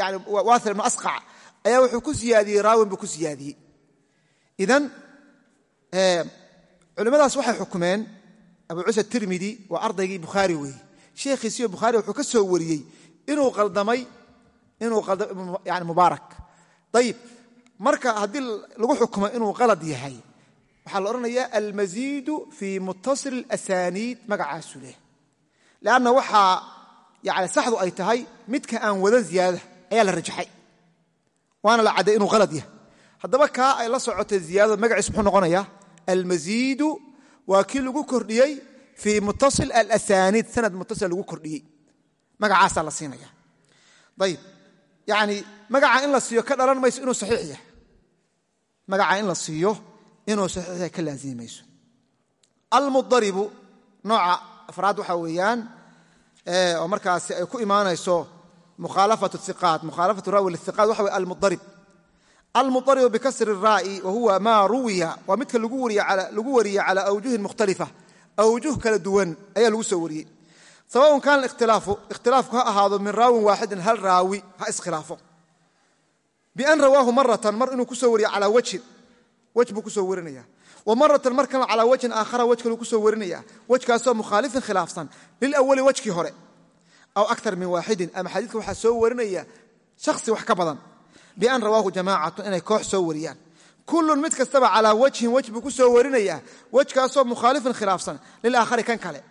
yani waaila ibnu asqac ayaa wuxuu ku siyaadiyey raawin buu ku siyaadiyey. Idan culimmadaas waxay xukumeen abu ciisa tirmidi waa ardaygii bukhaari weeye sheekhiisiyo bukhaari wuxuu ka soo wariyey inuu qaldamay inuu yani mubaarak. Ayib marka haddii lagu xukumo inuu qalad yahay waxaa la odhanayaa almaziidu fii muttasil asaniid magacaasu leh. Leanna waxaa yani saxdu ay tahay midka aan wadan ziyaadada ayaa la rajaxay. Waana la cadday inuu qalad yahay. Haddaba kaa ay la socotay ziyaadada magaciis muxuu noqonayaa almaziidu waa kii lagu kordhiyey fii muttasil alasaniid sanad muttasil lagu kordhiyey. Magacaasaa la siinaya ayib yani magaca in la siiyo ka dhalan mayso inuu saxiix yahay. Magaca in la siiyo inuu saxiix yahay ka laazimi mayso. Almudaribu nooca afraad waxaa weeyaan oo markaasi ay ku imaanayso mukhaalafatu iqaat mukhaalafatu raawi liiqaat waxa wey almudarib. Almuaribu bikasri raa'i wa huwa maa ruwiya waa midka lagu wariye cala awjuhin mukhtalifa awjuh kala duwan ayaa lagu soo wariyey. Sawaun kaana ikhtilaafu ikhtilaafku ha ahaado min raawin waaxidin hal raawi ha iskhilaafo. Bian rawaahu maratan mar inuu ku soo wariyo calaa wajhin wej buu ku soo warinaya wa maratan mar kalena calaa wajhin aakhara wej kaluu ku soo warinaya. Wejkaasoo mukhaalifin khilaafsan. Lilawali wejkii hore. Aw aktar min waaxidin ama xadiidka waxaa soo warinaya shakhsi wax ka badan. Bian rawaahu jamaacatun inay koox soo wariyaan. Kullun mid kastaba calaa wajhin wej buu ku soo warinayaa wejkaasoo mukhaalifin khilaafsan. Lilaakhari kan kale.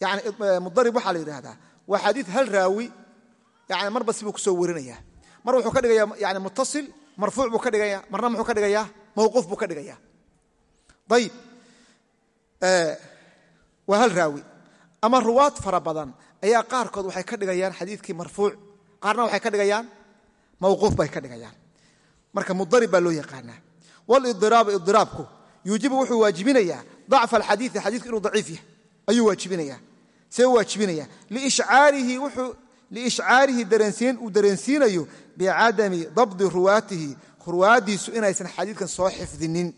Yani mudarib waxaa la yidhaahdaa. Waa xadiid hal raawi yani marba sibuu ku soo warinaya. Mar wuxuu ka dhigaya yani muttasil marfuuc ayib waa hal raawi. Ama ruwaad fara badan ayaa qaarkood waxay ka dhigayaan xadiidkii marfuuc. Qaarna waxay ka dhigayaan mawquuf bay ka dhigayaan. Marka mudarib baa loo yaqaanaa. Walidiraabu idiraabku yuujibu wuxuu waajibinayaa dacfa alxadiii xadiidku inuu daciif yahay. Ayuu waajibinaya see u waajibinaya liishcaarihi dareensiin uu dareensiinayo bicadami dabdi ruwaatihi. Ruwaadiisu inaysan xadiidkan soo xifdinin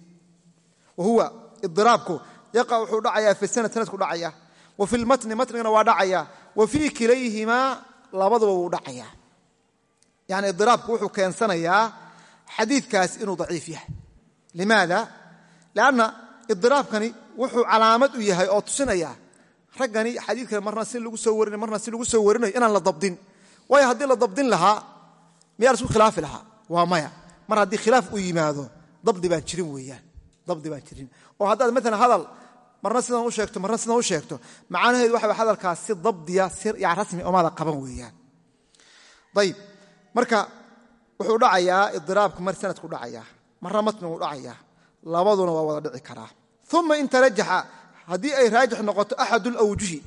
wa huwa idiraabku yaqa wuxuu dhacayaa fi sanad sanadku dhacaya wa fi lmatni matnigana waa dhacaya wa fii kilayhimaa labaduba wuu dhacayaa yani idiraabku wuxuu keensanayaa xadiidkaas inuu daciif yahay limaada lanna idiraabkani wuxuu calaamad u yahay oo tusinaya raggani xadiidkan marna si lagu soo warinayo marna si lagu soo warinayo inaan la dabdin waayo haddii la dabdin lahaa miyaa la isku khilaafi lahaa dabdi baan jirin. Oo haddaad maalan hadal marna sidan u sheegto marna sidan u sheegto macnaheedu waxa way hadalkaas si dabdiya si rasmi omaada qaban weeyaan. Ayib marka wuxuu dhacayaa idiraabku mar sanadku dhacayaa marna matnigu dhacayaa labaduna waa wada dhici karaa. Uma in tarajaxa haddii ay raajix noqoto axad lawjuhi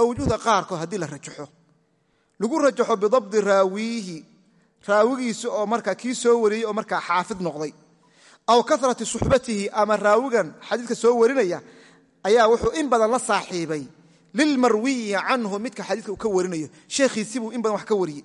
awjuhda qaarkood haddii la rajaxo. Lagu rajaxo bidabdi raawiihi raawigiisa oo markaa kii soo wariyey oo markaa xaafid noqday aw karati suxbatihi ama raawigan xadiidka soo warinaya ayaa wuxuu in badan la saaxiibay. Lilmarwiyi canhu midka xadiidka uu ka warinayo. Sheekhiisibuu in badan wax ka wariyey.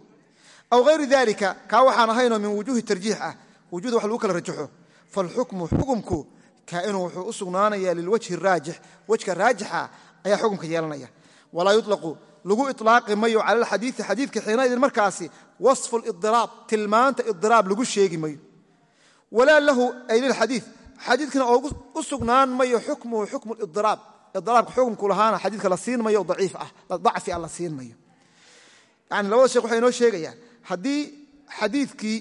Aw hayri dalika kaa waxaan ahaynoo min wujuuhi tarjiix ah. Wujuhda wax lagu kala rajaxo. Falxukmu xukumku kainu wuxuu u sugnaanaya lilwajhi raajix. Wejka raajixa ayaa xukumka yeelanaya. Walaa yulaqu lagu ilaaqi mayo cala alxadiii xadiidka xiinaidin markaasi wasfu lidiraab tilmaanta idiraab lagu sheegi mayo walaa lahu ay lilxadii xadiidkana u sugnaan mayo xukmuhu xukmu idiraab idiraabka xukumku lahaana xadiidka la siin mayo ah dacfi ah la siin mayo. Yani labada sheekh waxay inoo sheegayaan haddii xadiidkii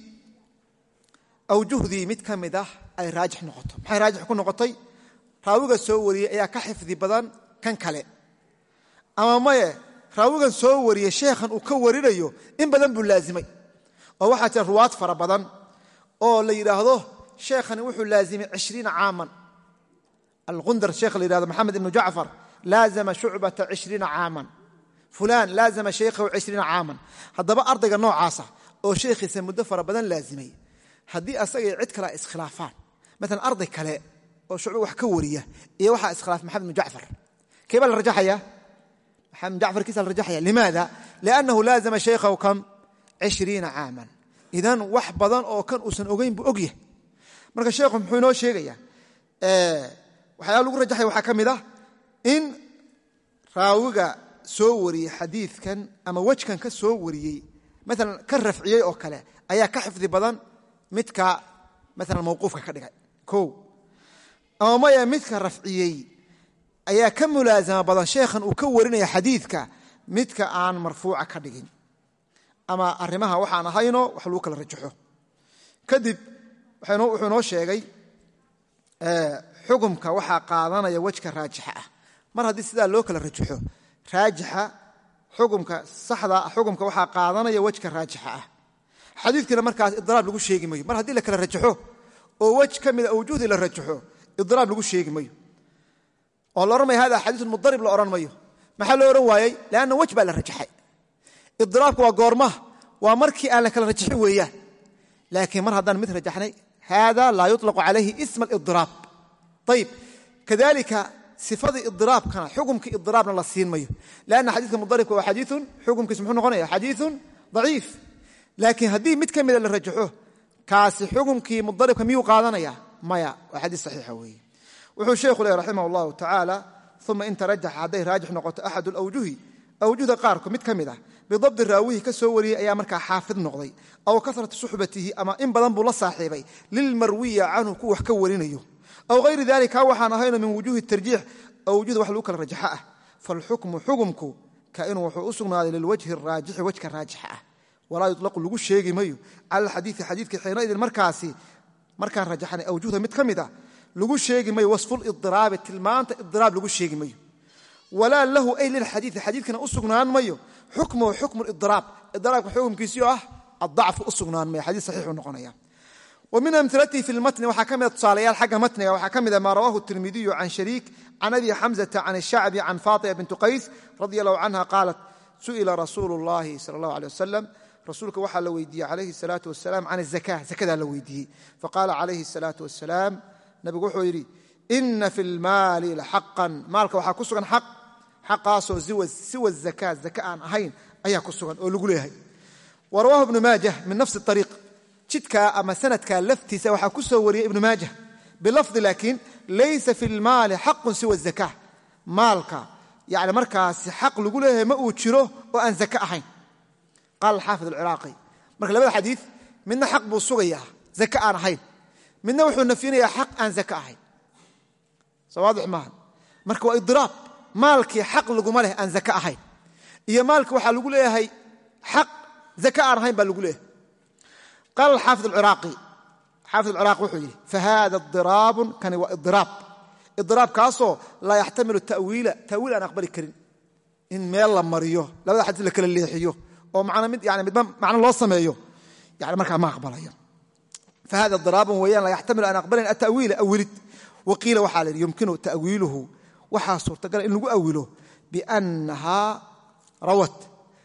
awjuhdii mid ka mid ah ay raajix noqoto. Maxay raajix ku noqotay? Raawiga soo wariyey ayaa ka xifdi badan kan kale. Ama maye raawigan soo wariyey sheekhan uu ka warinayo in badan buu laazimay. Oo waxaa oo la yidhaahdo sheekhani wuxuu laazimay ishriina caaman. Alqundar sheekh la yidhahdo maxamed ibnu jacfar laazama shucbata ishriina caaman. Fulaan laazama shaykhahu ishriina caaman. Haddaba ardayga noocaasa oo sheekhiisa muddo fara badan laazimay haddii asagay cid kale iskhilaafaan maalan arday kale oo shucba wax ka wariya iyo waxaa iskhilaaf maxamed ibnu jacfar. Kee baa la rajaxaya? Maxamed ibnu jacfar la rajaxaya. Limaada? Liannahu laazama shaykhahu kam? Ishriina caaman idan wax badan oo kan uusan ogeyn buu og yahay marka sheekhu muxuu inoo sheegayaa waxyaala lagu rajaxaya waxaa ka mid ah in raawiga soo wariyey xadiidkan ama wejkan ka soo wariyey maalan ka rafciyey oo kale ayaa ka xifdi badan midka maalan mawquufka ka dhigay. O ama maya midka rafciyey ayaa ka mulaasama badan sheekhan uu ka warinaya xadiidka midka aan marfuuca ka dhigin ama arrimaha waxaan ahayno wax lagu kala rajaxo. Kadib wuxuu inoo sheegay xukumka waxaa qaadanaya wejka raajixa ah. Mar haddii sidaa loo kala rajaxo raajixa xukumka saxda xukumka waxaa qaadanaya wejka raajixa ah. Xadiidkiina markaas idiraab lagu sheegi mayo. Mar haddii la kala rajaxo oo wej ka mida awjuhdii la rajaxo idiraab lagu sheegi mayo. Oo la odhan maya hada xadiisun mudarib la odhan mayo. Maxaa loo odhan waayey? Leanna wej baa la rajaxay idiraabku waa goormaha waa markii aan la kala rajaxin weeyaan laakiin mar haddaan mid rajaxnay hada laa yuطlaqu calayhi isma alidiraab ayib kadalika sifadii idiraabkana xukumkii idiraabna la siin mayo. Lanna xadiiska mudaribka waa xadiiun xukumkiis muxuu noqonaya xadiiun daciif. Laakiin haddii mid ka mida la rajaxo kaasi xukumkii mudaribka miyuu qaadanaya? Maya waa xadiis saxiixa weeye. Wuxuu sheekhu leh raximah اllahu tacaala uma in tarajaxa hadday raajix noqoto axad alawjuhi awjuhda qaarku mid ka mid ah bidabdi raawihi ka soo wariyey ayaa markaa xaafid noqday. Aw kasrati suxbatihi ama in badan buu la saaxiibay. Lilmarwiya canhu ku wax ka warinayo. Aw hayri dalika waxaan ahayno min wujuhi tarjiix. Awjuhda wax lagu kala rajaxa ah. Falxukmu xukumku kainuu wuxuu u sugnaaday lilwajhi raajixi wejka raajixa ah. Walaa yuطlaqu lagu sheegi mayo. Cala xadiii xadiidkii xiinaidin markaasi markaan rajaxnay awjuhda mid ka mid a lagu sheegi mayo wasfulidiraabi tilmaanta idiraab lagu sheegi mayo walaa lahu ay lilxadiii xadiidkana u sugnaan mayo. Xukmuhu xukmu idiraab idiraabka xukumkiisii ah adacfu u sugnaan mayo. Xadiis saxiixuu noqonaya. Wa min amilatihi fi lmatni waxaa ka mida tusaalayaal xagga matniga waxaa ka mida maa rawahu tirmidiyu can shariik can abi xamzata can shacbi can faatima bintu qays radi allahu canha qaalat su'ila rasuulu llahi sala allahu aleh wasalam rasuulka waxaa la weydiiyey calayhi salaatu wasalaam can azaka zakadaa la weydiiyey. Faqaala calayhi salaatu wasalaam nabigu wuxuu yidhi ina fi lmaali laxaqan maalka waxaa ku sugan xaq xaqaasoo siwa zaka zaka aan ahayn ayaa ku sugan oo lagu leeyahay wa rawahu ibnu maajah min nafsi ariiq jidkaa ama sanadkaa laftiisa waxaa ku soo wariyey ibnu maajah bilafdi laakiin laysa fi lmaali xaqun siwa zaka maalka yani markaasi xaq lagu leeyahay ma uu jiro oo aan zaka ahayn qaala xaafid alciraaqi marka labada xadiid midna xaq buu sugayaa zaka aan ahayn midna wuxuu nafyinayaa xaq aan zaka ahayn soo waadix marka waa idiraab maalkii xaq laguma leh aan zaka ahayn. Iyo maalki waxaa lagu leeyahay xaq zaka aan ahayn baa lagu leeyahay. Qaala xaafid alciraaqi wuxuu yidhi fahada idiraabun kani waa idiraab idiraabkaasoo laa yaxtamilu tawiila tawiil aan aqbali karin. In meel la mariyo labada xadiis la kala leexiyo oo midba macno loo sameeyo yani markaa ma aqbalayo. Fahada diraabun weeyaan laa yaxtamilu aan aqbalayn atawiila awilid waqiila waxaa la yidhi yumkinu ta'wiiluhu waxaa suurtagala in lagu awilo biannahaa rawat.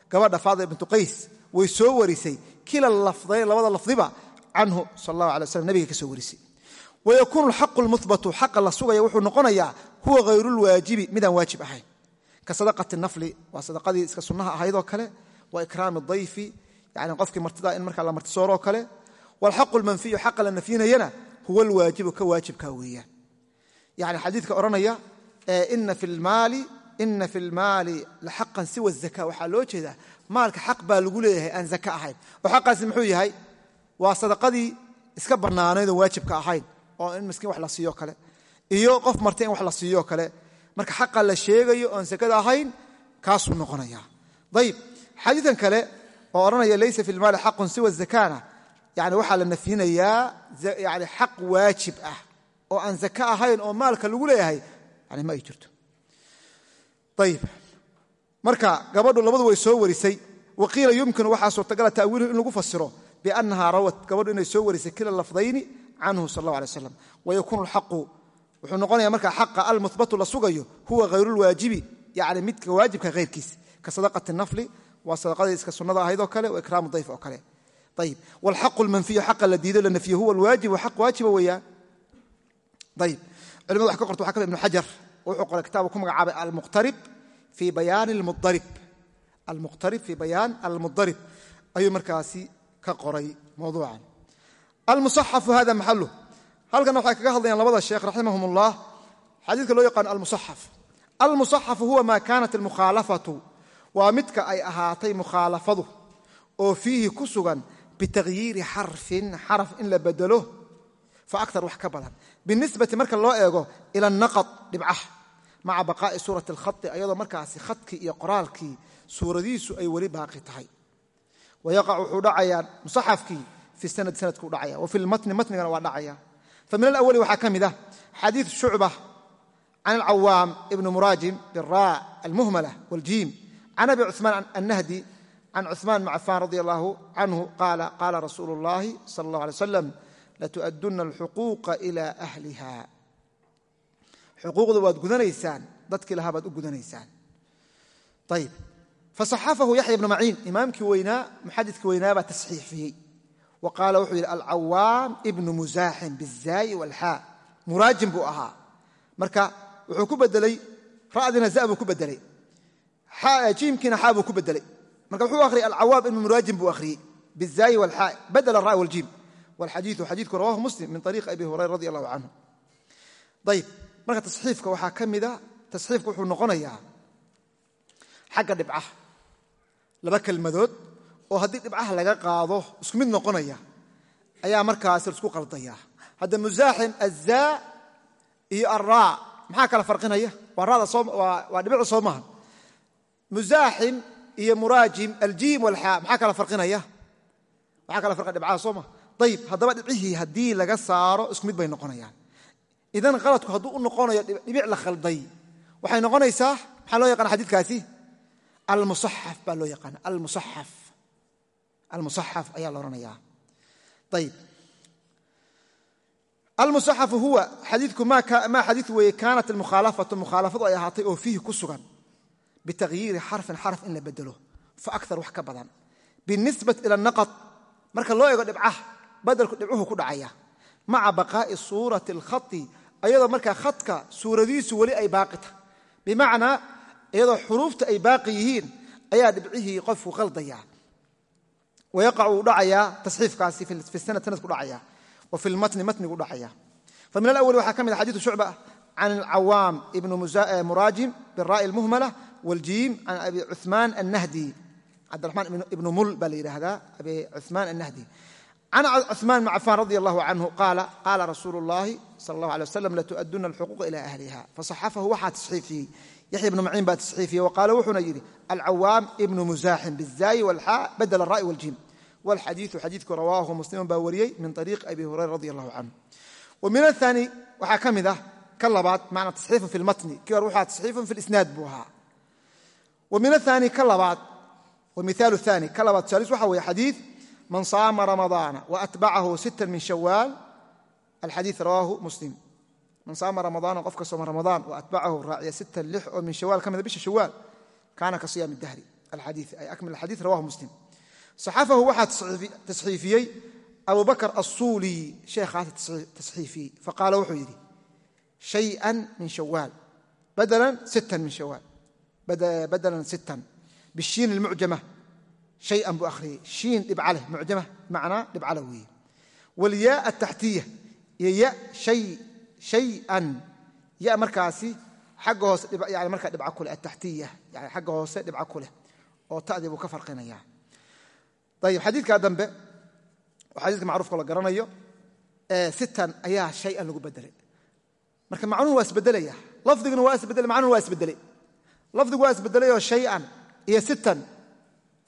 Gabadha faadima bintu qays way soo warisay kila lafdayn labada lafdiba canhu sal allahu alay waslam nabiga ka soo warisay. Wayakuunu alxaqu lmuhbatu xaqa la sugaya wuxuu noqonayaa huwa hayrulwaajibi midaan waajib ahayn. Ka sadaqati nafli waa sadaqadii iska sunnaha ahaydoo kale. Wa ikraami dayfi yani qofkii martida in markaa la martisooroo kale. Walxaqu lmanfiyu xaqa la nafyinayana huwa alwaajibu ka waajibka weeyaan. Yani xadiidka odhanaya ina fi lmaali laxaqan siwa zaka. Waxaa loo jeedaa maalka xaq baa lagu leeyahay aan zaka ahayn. Oo xaqaasi muxuu yahay? Waa sadaqadii iska bannaanaydoo waajibka ahayn oo in miskiin wax la siiyo kale iyo qof marti in wax la siiyo kale. Marka xaqa la sheegayo oon sakada ahayn kaasuu noqonaya ayib xadiikan kale oo odhanaya laysa fi lmaali xaqun siwa zakana. Yani waxaa la nafyinayaa yani xaq waajib ah oo aan zaka ahayn oo maalka lagu leeyahay ma ay jirto. Ayib marka gabadhu labadu way soo warisay. Waqiila yumkinu waxaa suurtagala ta'wiiluhu in lagu fasiro biannahaa rawat gabadhu inay soo warisay kila lafdayni canhu sal allah alay slam wayakuunu alxaqu wuxuu noqonaya markaa xaqa almuhbatu la sugayo huwa hayrulwaajibi yani midka waajibka hayrkiis ka sadaqati nafli waa sadaqadii iska sunnada ahayd oo kale wa ikraamu dayf oo kale. Ayib walxaqu lmanfiyu xaqa la diido la nafyo huwa alwaajibu xaq waajiba weeyaan. Ayib culimadu wax ka qorta waxa ka mid ibnu xajar wuxuu qoray kitaab ku magacaabay almuqtarib fii bayaani almudarib almuqtarib fii bayaan almudarib ayuu markaasi ka qoray mawduucan. Almusaxafu hada maxaluh halkan waxay kaga hadlayaan labada sheekh raximahum ullah xadiidka loo yaqaano almusaxaf almusaxafu huwa maa kaanat almukhaalafatu. Waa midka ay ahaatay mukhaalafadu oo fiihi ku sugan bitagyiiri xarfin xaraf in la bedelo fa aktar wax ka binisbati marka loo eego ila anaqad dhibcaha maca baqaa'i suurati alkhati ayadoo markaasi khadkii iyo qoraalkii suuradiisu ay weli baaqi tahay wayaqa wuxuu dhacayaa musaxafkii fi sanadi sanadku dhacaya wa fi lmatni matnigana waa dhacaya fa min alawali waxaa ka mid ah xadiid shucba can alcawaam ibni muraajim biraa almuhmala wاljiim can abi cuثmaan annahdi can cuثmaan bn cafaan radi allahu canhu qaala qaala rasuulu اllahi sala اllah alay slam latu'aduna alxuquuqa ilaa ahliha xuquuqda waad gudanaysaan dadkii lahaa baad u gudanaysaan. ayib fasaxafahu yaxya bnu maciin imaamkii weynaa muxadidkii weynaa baa tasxiifiyey wa qaala wuxuu yidhi alcawaam ibnu musaaxin bizaayi walxaa muraajim buu ahaa marka wuxuu ku bedelay ra'dina za buu ku bedelay jiimkiina xaa buu ku bedelay marka wuxuu akhriyay alcawaam ibnu muraajim buu akhriyey bizaayi walxaa badala ra' waljiim wlxadiiu xadiiku rawahu muslim min ariiqi abi hurayra radi allahu canhu ayb marka taxiifka waxaa ka mida taxiifka wuxuu noqonayaa xagga dhibcaha laba kelmadood oo haddii dhibcaha laga qaado isku mid noqonaya ayaa markaas la isku qaldaya hadda musaaxim azaa iyo alraa maxaa kala farinaya waa dhibicu soo maaha musaaxim iyo muraajim aljiim walxaa maxaa kala farinaya waxaa kala farqa dhibcaha soo maha ayib haddaba dhibcihii haddii laga saaro isku mid bay noqonayaan. Idan qaladku hadduu u noqonayo dhibic la khalday waxay noqonaysaa maxaa loo yaqana xadiidkaasi? Almusaxaf baa loo yaqaana almusaxaf ayaa la odhanayaa ayib almusaxafu huwa xadiidku maa xadiid weeye kaanat almukhaalafatu mukhaalafadu ay ahaatay oo fiihi ku sugan. Bitagyiiri xarfin xarf in la bedelo fa akar wax ka badan. Binisbati ila naqad marka loo eego dhibcaha badelku dhibcuhu ku dhacaya. Maca baqaa'i suurati alkhati ayadoo markaa khadka suuradiisu weli ay baaqi tahay. Bimacnaa iyadoo xuruufta ay baaqi yihiin ayaa dhibcihii qofku qaldayaa wayacacu uu dhacayaa tasxiifkaasi fi sanad sanadku dhacaya. Wa fi lmatni matnigu dhacaya. Famin alawali waxaa ka mid ah a xadiidu shucba can alcawaam ibn muraajim biraa'i almuhmala wاljiim can abi cumaan annahdi. Cabdiraxmaan ibnu mul baa la yidhaahdaa abi cumaan annahdi can cuثmaan bn cafaan radi allahu canhu qaala qaala rasuulu اllahi sala اllah alay waslam latu'aduna alxuquuqa ila ahliha faصaxafahu waxaa tasxiifiyey yaxya ibnu maciin baa tasxiifiyey waqaala wuxuuna yidhi alcawaam ibnu musaaxim biالzaayi wاlxaa badla الra'i wاljiim wاlxadiiثu xadiidku rawaahu musliman baa wariyey min طariiqi abi hurayra radi allahu canhu wa min aلثaani waxaa ka mid ah ka labaad macna tasxiifun fi lmatni kii hore waxaa tasxiifun fi lisnaad buu ahaa wa min aلثaani ka labaad wamiثaalu الثaani ka labaad tusaalis waxa weeye xadiiث man saama ramadaana waatbacahu sita min shawaal. Alxadii rawaahu muslim. Man saama ramadaana qofka sooma ramadaan waatbacahu raaciya sita lix oo min shawaal. Ka mida bisha shawaal kaana ka siyaami dahri. Alxadii ay akmil alxadii rawahu muslim. Saxafahu waxaa tasxiifiyey abu bakr assuuliy sheekhaasa tasxiifiyey faqaala wuxuu yidhi shaya min shawaal. Badalan sita min shawaal. Badalan sitan bishiin almucjama hayan buu ahriyey shiin dhibcaleh mucjama macnaa dhibcala weeye wlyaa ataxtiya iyo hayan ya markaasi agga hoose markaa dhibca kuleh ataxtiya yani xagga hoose dhibca ku leh oo tadi buu ka farqinaya ayib xadiidkaa dambe xadiiska macrufka la garanayo sitan ayaa shayan lagu bedelay marka macnuhu waa isbedelaya lafdiguna waa isbedele macnuhu waa isbedelay lafdigu waa isbedelayoo shayan iyo sitan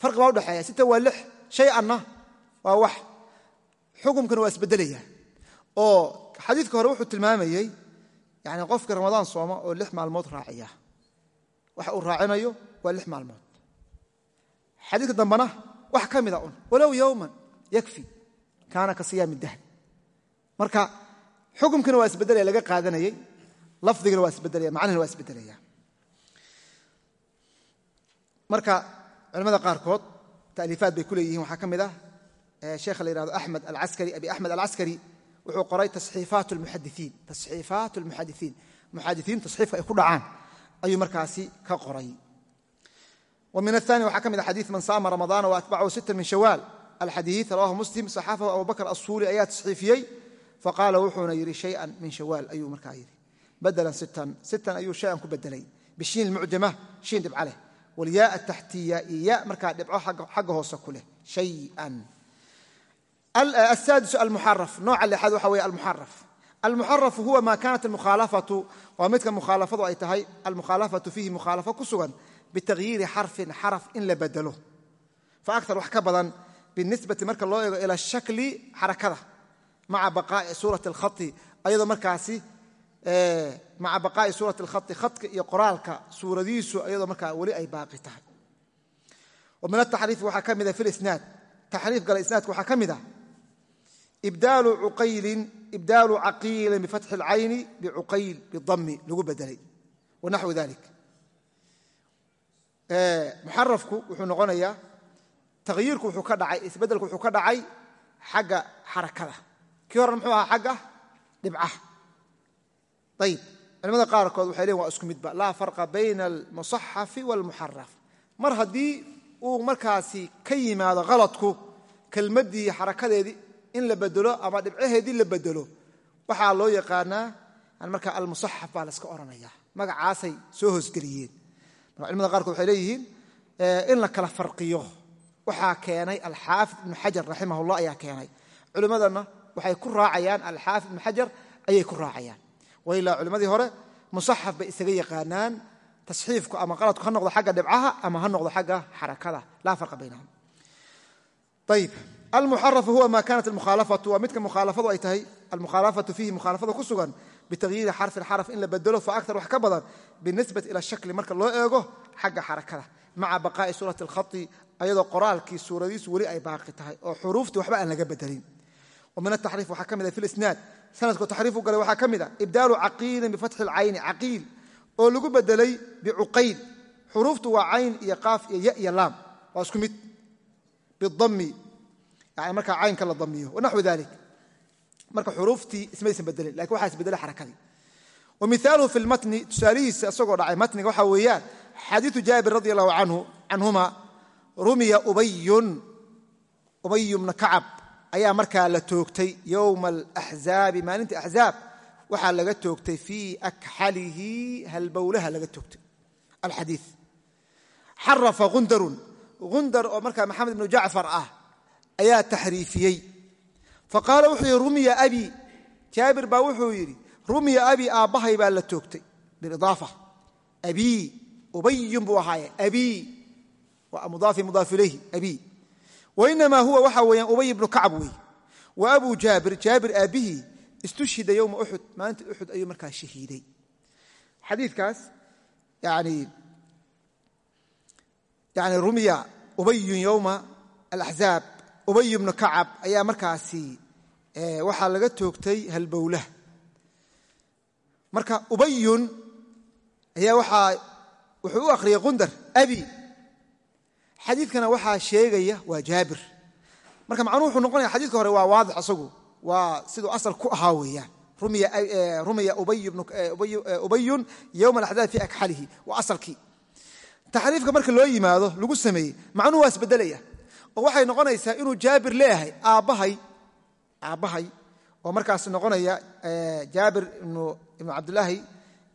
farqi baa udhexeeya sitan waa lix shay-anna waa wax. Xukumkuna waa isbedelaya. Oo xadiidka hore wuxuu tilmaamayey yani qofka ramadaan sooma oo lix maalmood raaciya. Waxa uu raacinayo waa lix maalmood. Xadiidka dambena wax ka mida un. Walow yowman yakfi kaana ka siyaami dahr. Marka xukumkiina waa isbedelaya laga qaadanayey. Lafdigina waa isbedelaya macnihina waa isbedelaya. Marka culamada qaarkood taaliifaad bay ku leeyihiin. Waxaa ka mid ah sheekha la yihahdo axmed alaskari abi axmed alcaskari wuxuu qoray taxiifaat lmuxadiiin tasxiifaat almuxadisiin muxadisiin tasxiifka ay ku dhacaan ayuu markaasi ka qoray. Wa min athani waxaa ka mid a xadiid man saama ramadaana waatbacahu sita min shawaal. Alxadiid rawahu muslim saxaafahu abubakr assuuli ayaa tasxiifiyey. Faqaala wuxuuna yidhi shayan min shawaal ayuu markaa yidhi. Badalan sitan sitan ayuu shayan ku bedelay bishiin mucjama shiin dhibca walyaa ataxtiya iya markaa dhibco xagga hoose ku leh shayan. Asaadis almuxaraf nooca lexaad waxa weye almuxaraf almuxarafu huwa ma kanat almukhaalafatu waa midka mukhaalafadu ay tahay almukhaalafatu fiihi mukhaalafo ku sugan bitagyiiri xarfin xaraf in la bedelo. Fa aktar wax ka badan binisbati marka loo eego ila shakli xarakada maca baqaai suurati alkhai ayadoo markaasi maca baqaa'i suurati alkhai khadka iyo qoraalka suuradiisu ayadoo markaa weli ay baaqi tahay. Wa min ataxriifi waxaa ka mida fi lisnaad taxriif gala isnaadka waxaa ka mid ah ibdaalu caqiilin bifatxi اlcayni bicuqayl bidami lagu bedelay wanaxwi dalik muxarafku wuxuu noqonayaa takhyiirku wuxuu ka dhacay isbedelku wuxuu ka dhacay xagga xarakada. Kii culimada qaarkood waxay leeyin waa isku midba laa farqa bayna almusaxafi wاlmuxaraf mar haddii uu markaasi ka yimaado haladku kelmaddii xarakadeedii in la bedelo ama dhibcaheedii la bedelo waxaa loo yaqaanaa markaa almusaxaf baa laska odhanaya magacaasay soo hoosgeliyeen marka culimada qaarkood waxay leeyihiin in la kala farqiyo. Waxaa keenay alxaafid ibnu xajar raximah ullah ayaa keenay. Culimmadana waxay ku raacayaan alxaafid ibnu xajar ayay ku raacayaan wailaa culimmadii hore musaxaf bay isaga yaqaanaan tasxiifku ama qaladku ha noqdo xagga dhibcaha ama ha noqdo xagga xarakada. Laa farqa baynahum. Ayib almuxarafu huwa ma kanat almukhaalafatu waa midka mukhaalafadu ay tahay almukhaalafatu fiihi mukhaalafada ku sugan bitagyiiri xarfin xaraf in la bedelo fa aktar wax ka badan binisbati ila shakli marka loo eego xagga xarakada maca baqaa'i suurati alkhai ayadoo qoraalkii suuradiisu weli ay baaqi tahay oo xuruuftii waxba aan laga bedelin min ataxriif waxaa ka mid a fi lisnaad sanadku taxriif u galay waxaa ka mid a ibdaalu caqiilin bifatxi alcayni caqiil oo lagu bedelay bicuqayl xuruuftu waa cayn iyo qaaf iyo ya iyo laam waa isku mid bidami yani markaa caynka la damiyo wanaxwi dalik marka xuruuftii ismaysan bedelin laakiin waxaa isbedelay xarakadii wa miaaluhu fi lmatni tusaalihiisa isagoo dhacay matniga waxaa weeyaan xadiiu jaabir radi allahu canhuma rumiya ubayun ubay bna kacab ayaa markaa la toogtay yowma alaxzaabi maalinta axzaab waxaa laga toogtay fii akxalihi halbowlaha laga toogtay. Alxadii xarafa gundarun gundar oo markaa maxamed ibnu jacfar ah ayaa taxriifiyey. Faqaala wuxuu yidhi rumiya abi. Jaabir baa wuxuu yidhi rumiya abi aabbahay baa la toogtay. Bilidaafa. Abii ubayun buu ahaaye abii waa mudaafi mudaaf abii wainamaa huwa waxa weeyaan ubay ibnu kacab wey wa abuu jaabir jaabir aabbihii istushhida yowma uxud maalinta uxud ayuu markaa shahiiday xadiikaas rumiya ubayun yowma alaxzaab ubay ibnu kacab ayaa markaasi waxaa laga toogtay halbowlah marka ubayun ayaa wuxuu u akhriyay qundar abi xadiidkana waxaa sheegaya waa jaabir. Marka macnuhu wuxuu noqonaya xadidka hore waa waadix isagu waa siduu asal ku ahaa weeyaan. Rumiya ubayun yowma alaxzaab fi akxalihi. Waa asalkii. Taxriifka marka loo yimaado lagu sameeyey macnuhu waa isbedelaya. Oo waxay noqonaysaa inuu jaabir leeyahay aabbahay aabbahay oo markaas noqonaya jaabir ibnu cabdilaahi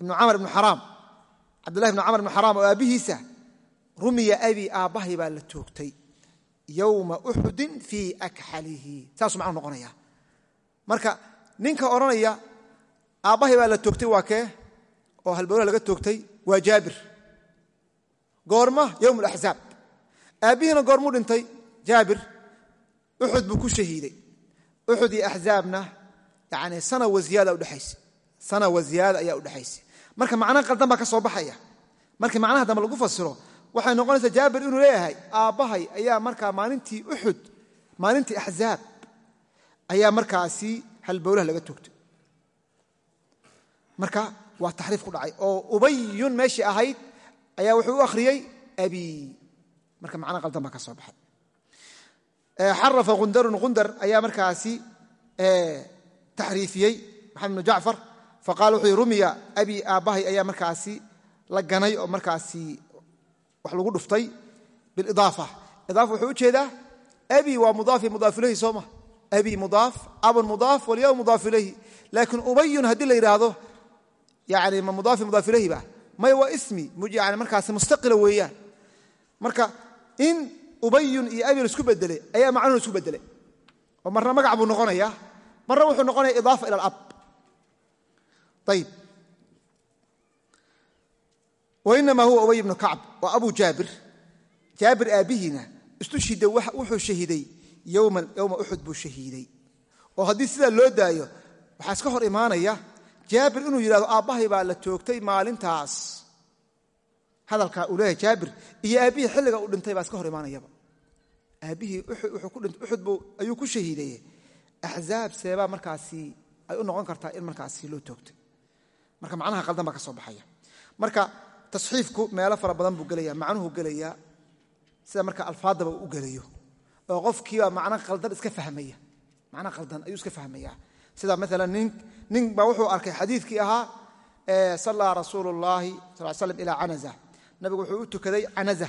ibnu camar ibnu xaraam. Cabdillahi ibnu camar ibnu xaraam oo aabbihiisa rumiya abi aabbahay baa la toogtay yowma uxudin fii akxalihi saasuu macnuhu noqonaya? Marka ninka odhanaya aabbahay baa la toogtay waa kee? Oo halbowlaha laga toogtay waa jaabir. Goorma yowm alaxzaab aabbihiina goormuu dhintay jaabir. Uxud buu ku shahiiday. Uxud iyo axzaabna yani sana wa ziyaada udhexaysa sana wa ziyaada ayaa udhexaysa marka macna qaldan baa ka soo baxaya. Markii macnaha dambe lagu fasiro waxay noqonaysaa jaabir inuu leeyahay aabbahay ayaa markaa maalintii uxud maalintii axzaab ayaa markaasi halbowlaha laga toogtay. Marka waa taxriif ku dhacay oo ubayun meeshii ahayd ayaa wuxuu u akhriyey abi. Marka macna qaldan baa ka soo baxay. Xarafa kundarun kundar ayaa markaasi taxriifiyey maxamed bnu jacfar faqala wuxuu yihi rumiya abi aabbahay ayaa markaasi la ganay oo markaasi wax lagu dhuftay bilidaafa. Idaafa wuxuu u jeedaa abi waa mudaafi mudaaf ilayhi soo ma. Abi mudaaf abun mudaaf walyawm mudaaf ilayhi. Laakiin ubayun haddii la yidhaahdo yani ma mudaafi mudaaf ilayhi ba? May waa ismi yani markaasi mustaqila weeyaan. Marka in ubayun iyo abi la isku bedelay ayaa macnuhu isku bedelay oo marna magac buu noqonaya marna wuxuu noqonaya idaafa ila alab ayib wainama huwa ubay ibnu kacb waa abu jaabir jaabir aabbihiina istushhida wuxuu shahiiday yowma uxud buu shahiiday oo haddii sidaa loo daayo waxaa iska hor imaanaya jaabir inuu yidhahdo aabbahay baa la toogtay maalintaas hadalkaa uu leeyahay jaabir iyo aabbihii xilliga uu dhintay baa iska hor imaanayaba aabbihii uxud ayuu ku shahiidaye axzaab seebaa markaasi ay u noqon kartaa in markaasi loo toogtay marka macnaha qaldan baa ka baxaya marka tasxiifku meelo fara badan buu gelaya macnuhu gelayaa sida marka alfaadaba u gelayo. Oo qofkiiba macno qaldan iska fahmaya macno qaldan ayuu iska fahmaya. Sida maalan nin baa wuxuu arkay xadiidkii ahaa sallaa rasuulu llaahi sal slam ilaa canaza. Nabigu wuxuu u tukaday canaza.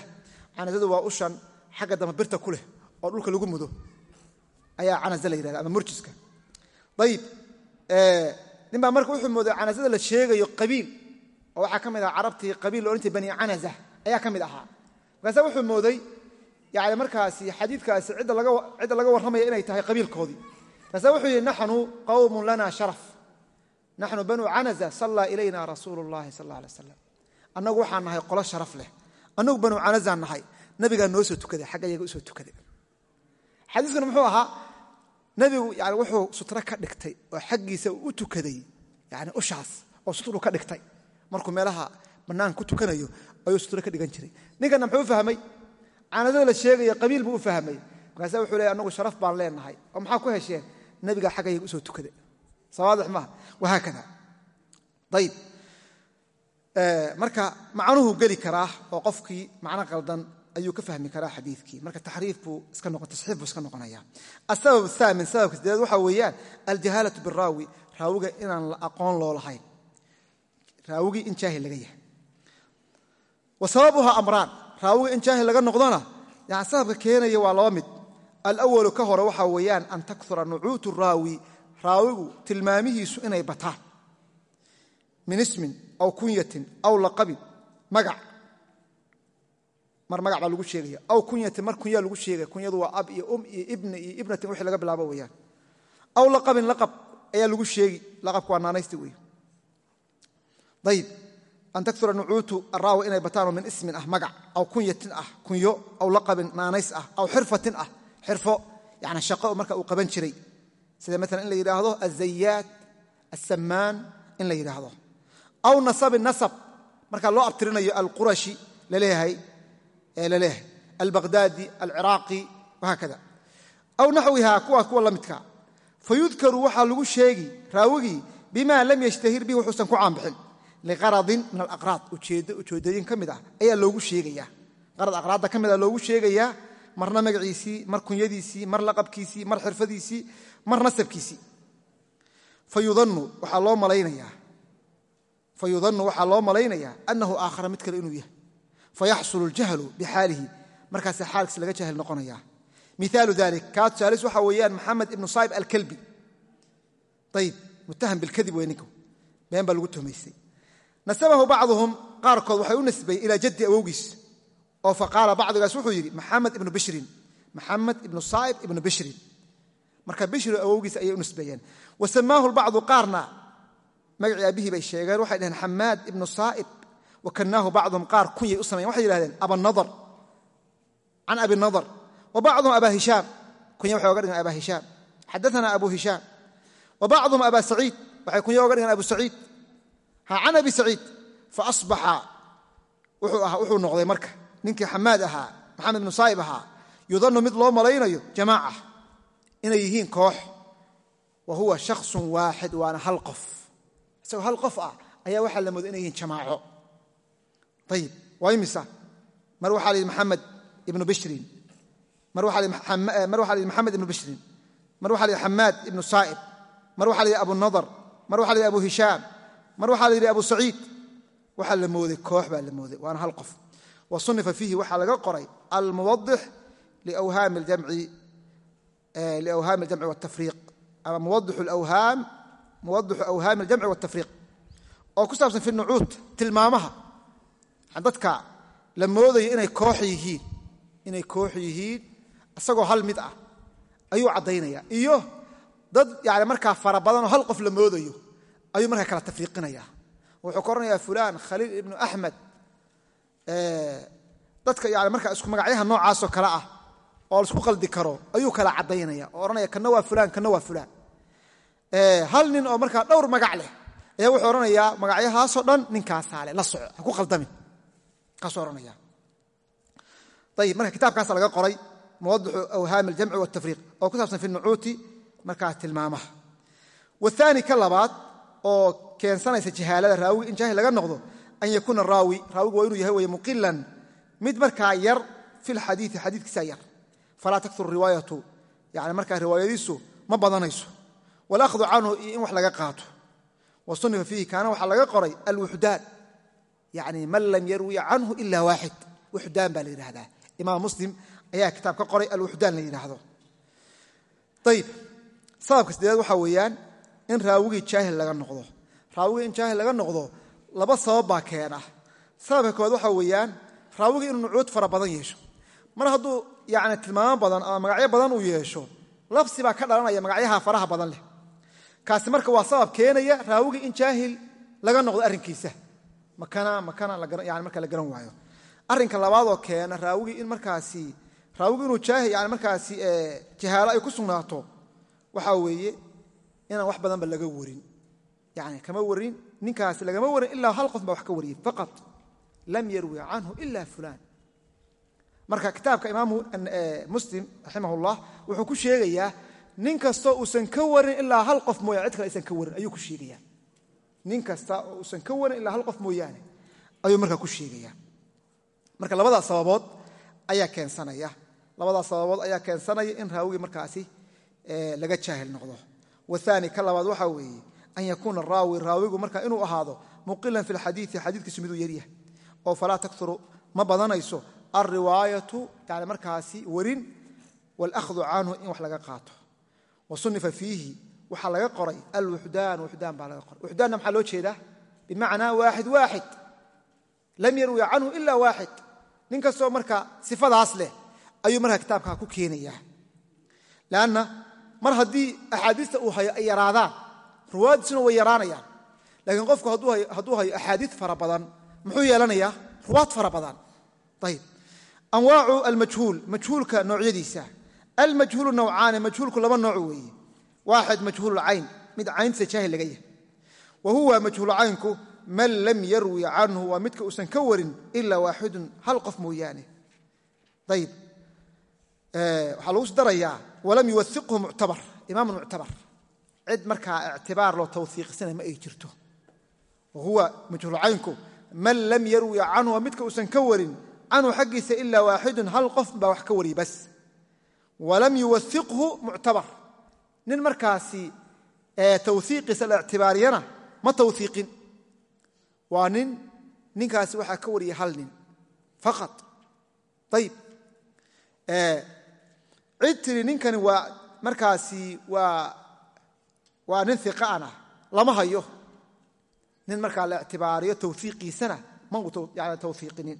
Canazadu waa ushan xagga dambe birta ku leh oo dhulka lagu mudo. Ayaa canaza la yidhahda ama murjiska. Ayib nin baa marka wuxuu mooday canazada la sheegayo qabiil oo waxaa ka mid ahaa carabtii qabiil lo odhan jiray bani canaza ayaa ka mid ahaa. Markaasa wuxuu mooday yani markaasi xadiidkaasi cidda laga warramaya inay tahay qabiilkoodii. Markaasa wuxuu yidhi naxnu qawmun lana sharaf. Naxnu banuu canaza sallaa ilayna rasuulu llahi sal alay slam annagu waxaan nahay qolo sharaf leh. Annagu banuu canazaan nahay. Nabigaa noo soo tukaday xagga u soo tukaday xadiiskuna muxuu ahaa nebigu yani wuxuu sutro ka dhigtay oo xaggiisa u tukaday yani ushaas oo sutru ka dhigtay markuu meelaha bannaan ku tukanayo ayuu sutro ka dhigan jiray. Ninkanna muxuu fahmay? Canadada la sheegaya qabiil buu u fahmay. Markaasa wuxuu leey anagu sharaf baan leenahay. Oo maxaa ku hesheen nebigaa xaggayaga u soo tukaday sawaadix maaha wahaakada ayib marka macnuhu geli karaa oo qofkii macno qaldan ayuu ka fahmi karaa xadiikii marka taxriif buu iska tasxiif buu iska noqonaya asabab athaamin sababka sideed waxaa weeyaan aljahaalatu biraawi raawiga inaan aqoon loo lahayn raawigii in jaahil laga yahay. Wa sababuha amraan raawiga in jaahil laga noqdona yani sababka keenaya waa laba mid. Alawalu ka hore waxaa weeyaan an takura nucuutu raawi raawigu tilmaamihiisu inay bataan. Min ismin aw kunyatin aw laqabin magac. Mar magac baa lagu sheegaya aw kunyatin mar kunyaa lagu sheegaya kunyadu waa ab iyo um iyo ibni iyo ibnatin wixii laga bilaabo weeyaan. Aw laqabin laqab ayaa lagu sheegi laqabku waa naanaysti wey ayib an takura nucuutu araawi inay bataanoo min ismin ah magac aw kunyatin ah kunyo aw laqabin naanays ah aw xirfatin ah xirfo yani shaqo marka uu qaban jiray. Sida maalan in la yidhaahdo azayaad asamaan in la yidhaahdo. Aw nasabin nasab marka loo abtirinayo alqurashi la leeyahay albaqhdaadi alciraaqi wahaakada aw naxwiha kuwaas kuwa la midka. Waxaa lagu sheegi raawigii bima lam yashtahir bihi wuxuusan ku caanbixin liqaradin min alaqraad ujeedooyin ka mid ah ayaa loogu sheegaya qarad aqraadda ka mid a loogu sheegayaa marna magaciisii mar kunyadiisii mar laqabkiisii mar xirfadiisii mar nasabkiisii malaynayaa fayudannu waxaa loo malaynayaa annahu aakhara mid kale inuu yahay fayaxsulu اljahlu bixaalihi markaasa xaalkiis laga jahil noqonaya miaalu dalik kaa tusaalis waxaa weeyaan maxamed ibnu saib alkalbi ayib mutaham bilkadib wey been baa lagu tuhmaystay nasabahu bacduhum qaarkood waxay u nisbeeyey ilaa jaddi awowgiis oo faqaala bacdigaas wuxuu yidhi maxamed ibnu bishrin maxamed ibnu saa'ib ibnu bishrin marka bishri awowgiis ayay u nisbeeyeen wa samaahu qaarna magacii aabihii bay sheegeen waxay dhaheen xamaad ibnu saa'ib wa kannaahu bacduhum qaar kunyay u samayen waxay yidhahdeen abanadar can abi nadar wa bacduhum abaa hishaam kunya waxay oga dhigeen abaa hishaam xadaana abu hishaam wa bacduhum abaa saciid waxay kunya oga dhigeen abu saciid can abi saciid. Faasbaxa wuxuu noqday marka ninkii xamaad ahaa maxamed ibnu saa'ib ahaa yudannu mid loo malaynayo jamaaca inay yihiin koox wa huwa shaksun waaxid waana hal qof. Isagoo hal qof ah ayaa waxaa la mooda inay yihiin jamaaco. Ayib waa imisa? Mar waxaa la yidhi maxamed ibnu bishrin. Mar waxaa la yidhi maxamed ibnu bishrin. Mar waxaa la yidhi xamaad ibnu saa'ib mar waxaa la yidhi abu nadar. Mar abu hishaam mar waxaa la yidhi abu saciid waxaa la mooday koox baa la mooday waana hal qof wa sunifa fiihi waxaa laga qoray almuwadix liwhaami اljamci wاtafriiq ama muwadixu awhaami اljamci wاtafriiq oo ku saabsan fi nucuud tilmaamaha dadka la moodayo inay koox yihiin inay koox yihiin isagoo hal mid ah ayuu caddaynaya iyo dad yani markaa fara badan oo hal qof la moodayo ayuu markaa kala tafriiqinaya wuxuu ka oranayaa fulan khaliil ibnu axmed dadka yani markaa isku magacyaha noocaasoo kale ah oo la isku qaldi karo ayuu kala caddaynaya oo odhanaya kana waa fulaan kana waa fulaan. Hal nin oo markaa dhowr magac leh ayaa wuxuu odhanayaa magacyahaasoo dhan ninkaasaa la soco ha ku qaldamin. Kaasuu odhanaya ayib marka kitaabkaasa laga qoray muwadixu awhaami aljamci waltafriiq oo ku saabsan fi nucuuti markaa tilmaamaha. Waani ka labaad oo keensanaysa jahaalada raawiga in jaahil laga noqdo an yakuuna raawi. Raawigu waa inuu yahay weye muqilan mid markaa yar fi lxadiii xadiikiisa yar. Falaa taktur riwaayatu. Yani markaa riwaayadiisu ma badanayso. Walahdu canhu in wax laga qaato. Wa fiihi kaana waxaa laga qoray alwuxdaan. Yani man lam yarwiya canhu ila waaxid. Wuxdaan baa la yidhahdaa imaam muslim ayaa kitaab ka qoray alwuxdaan la yidhaahdo. Ayib sababka sideedaad waxaa weeyaan in raawigii jaahil laga noqdo. Raawigii in jaahil laga noqdo laba sabab baa keena. Sababka koowaad waxaa weeyaan raawigii inuu nucuud fara badan yeesho. Mar hadduu yani tilmaamo badan ama magacyo badan uu yeesho labsi baa ka dhalanaya magacyaha faraha badan leh. Kaasi marka waa sabab keenaya raawigii in jaahil laga noqdo arrinkiisa. Makana makana yani marka la garan waayo. Arrinka labaadoo keena raawigii in markaasi raawigii inuu yani markaasi jahaalo ay ku sugnaato waxaa weeye inaan wax badanba laga warin. Yani kama warin ninkaasi lagama warin ilaa hal qof wax ka wariyey faqat lam yarwi canhu ila fulaan. Marka kitaabka imaamu muslim raximah ullah wuxuu ku sheegayaa nin kastoo uusan ka warin ilaa hal qof mooyane cid kale aysan ka warin ayuu ku sheegayaa. Nin kasta oo uusan ka warin ilaa hal qof mooyaane ayuu markaa ku sheegaya marka labadaas sababood ayaa keensanaya. Labadaas sababood ayaa keensanaya in raawigii markaasi laga jaahil noqdo waani ka labaad waxaa weeye an yakuuna raawi raawigu marka inuu ahaado muqilan fi lxadiii xadiikiisu miduu yaryahay oo falaa takturu ma badanayso alriwaayatu yani markaasi warin wاlahdu canhu in wax laga qaato. Wa sunifa fiihi waxaa laga qoray alwuxdaan wuxdaan baa laga qoray. Wuxdaanna maxaa loo jeedaa? Bimacnaa waaxid waaxid lam yarwi canhu ila waaxid nin kastoo marka sifadaas leh ku keenaya mar haddii axaadiista uu hayo ay yaraadaan. Ruwaadiisuna way yaraanayaan. Laakiin qofku hadduu hayo axaadiid fara badan muxuu yeelanayaa? Ruwaad fara badan. Ayb anwaacu almajhuul majhuulka noocyadiisa. Almajhuulu nawcaani majhuulku laba nooc weeye. Waaxid majhuululcayn mid cayntiisa jaahil laga wa huwa majhuulcaynku man lam yarwi canhu waa midka uusan ka warin ilaa waaxidun hal qof mooyaane. Ayb waxaa lagu darayaa walam yuwaiqhu muctabar imaamun muctabar cid markaa ictibaar loo tawhiiqisana ma ay jirto. Wa huwa majhuulcaynku man lam yarwi canhu midka uusan ka warin canhu xaggiisa ilaa waaxidun hal qof baa wax ka wariyay bas. Walam yuwaiqhu muctabar nin markaasi tawhiiqiisa la ictibaariyana ma tawhiiqin waa nin ninkaasi waxaa ka wariyay hal nin faqat. Ayib cid tiri ninkani waa markaasi waa nin iqaan ah lama hayo. Nin markaa la ictibaariyo tawhiiqiisana ma tawhiiqinin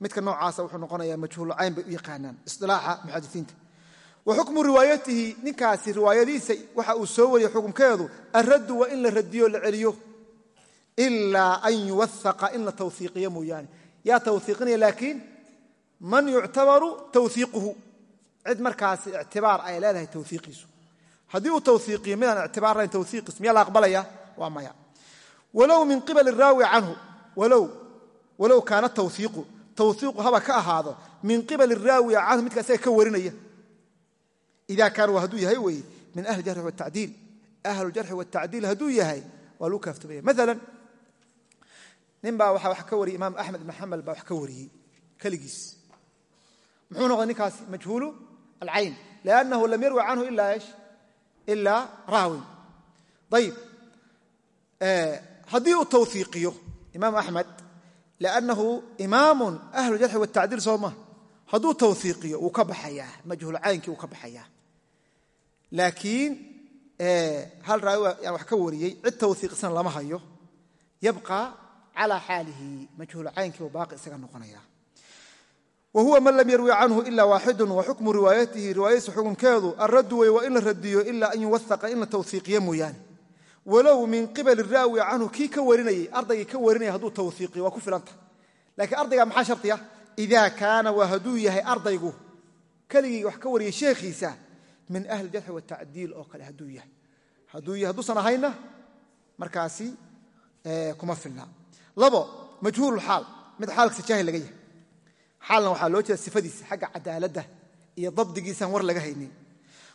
midka noocaasa wuxuu noqonayaa majhuul cayn bay u yaqaanaan isilaaxa muxadisiinta. Wa xukmu riwaayatihi ninkaasi riwaayadiisa waxa uu soo wariyey xukumkeedu alraddu waa in la radiyo la celiyo ilaa an yuwahaqa in la tawhiiqiyo mooyaane. Yaa tawhiiqinaya laakiin man yuctabaru tawhiiquhu cid markaasi ictibaar ay leedahay tawhiiqiisu haddii uu tawhiiqiyo midaan ictibaar lahayn tawhiiqiis miyaa la aqbalaya? Waa maya. Walow min qibali raawi canhu walow kaana tawhiiqu tawhiiqu haba ka ahaado min qibali raawi canhu midka isaga ka warinaya. Ida kaana waa hadduu yahay weye min ahli jarxi watacdiil ahlujarxi watacdiil hadduu yahay waa lagu kaaftoomaya maala nin baa waxaa wax ka wariyey imaam axmed ibn xambal baa wax ka wariyey keligiis. Muxuu noqday ninkaasi majhuulu alcayn liannahu lam yarwi canhu ilaa raawin ayib haddii uu tawhiiqiyo imaam axmed liannahu imaamun ahlu jarxi watacdiil soo ma hadduu tawhiiqiyo wuu ka baxayaa majhuulcaynkii wuu ka baxayaa laakiin hal raawi yaan wax ka wariyey cid tawhiiqsan lama hayo yabqa calaa xaalihi majhuulcaynkii uu baaqi isaga noqonaya wa huwa man lam yarwi canhu ila waaxidu wa xukmu riwaayatihi riwaayadiisa xukunkeedu alraddu wey waa in la radiyo ilaa an yuwahaqa in la tawhiiqiyo mooyaane. Walow min qibali raawi canhu kii ka warinayey ardaygii ka warinaya hadduu tawhiiqiyo waa ku filanta. Laakiin ardayga maxaa shardiya ida kaana waa hadduu yahay ardaygu keligii wax ka wariyay sheekhiisa min ahli jarxi watacdiil oo kale hadduu yahay. Hadduu yahay hadduusan ahayna markaasi kuma filna. Labo majhuululxaal mid xaalkiisa jaahil laga yahay xaalna waxaa loo jeeda sifadiisa xagga cadaaladda iyo dabdigiisaan war laga haynin.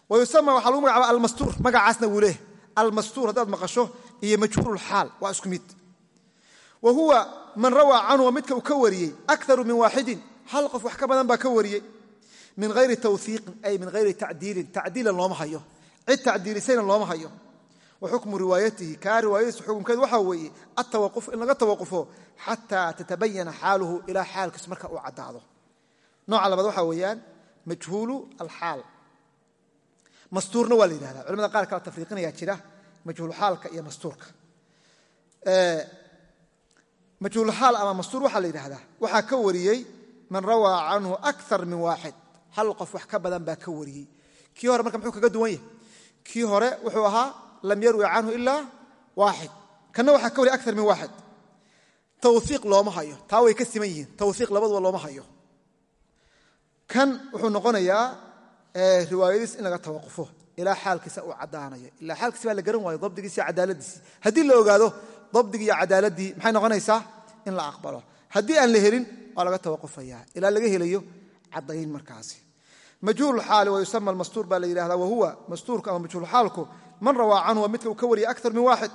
Wa yusama waxaa lagu magacaaba almastuur magacaasna wuu leeyahay. Almastuur haddaad maqasho iyo majhuululxaal waa isku mid. Wa huwa man rawaa canhu midka uu ka wariyey akaru min waaxidin hal qof wax ka badan baa ka wariyey. Min hayri tawhiiqin ay min hayri tacdiilin tacdiilan looma hayo. Cid tacdiilisayna looma hayo wa xukmu riwaayatihi kaa riwaayadiisa xukunkeedu waxaa weeye atawaquf in laga tawaqufo xataa tatabayana xaaluhu ilaa xaalkiisu marka uu caddaado. Nooca labaad waxaa weeyaan majhuulu alxaal. Mastuurna waa la yidhahda culamada qaar kala tafriiqinayaa jira majhuulxaalka iyo mastuurka. Majhuulxaal ama mastuur waxaa la yidhahdaa. Waxaa ka wariyey man rawaa canhu akar min waaxid. Hal qof wax ka badan baa ka wariyey. Kii hore marka muxuu kaga duwan yahay? Kii hore wuxuu ahaa lam yarwi canhu ilaa waaxid. Kanna waxaa ka wariy akar min waaxid. Tawhiiq looma hayo. Taa way ka siman yihiin. Tawhiiq labaduba looma hayo. Kan wuxuu noqonayaa riwaayadiis in laga tawaqufo. Ilaa xaalkiisa uu caddaanayo. Ilaa xaalkiisa la garan waayo dabdigiisi iyo cadaaladiisii la ogaado dabdigii iyo maxay noqonaysaa? In la aqbalo. Haddii aan la helin waa laga tawaqufaya ilaa laga helayo caddayn markaasi. Majhuulxaali wa yusama almastuur baa la yidhahda wahuwa mastuurku ama majhuulxaalku man rawaa canhu waa midka uu ka wariyay akar min waaxid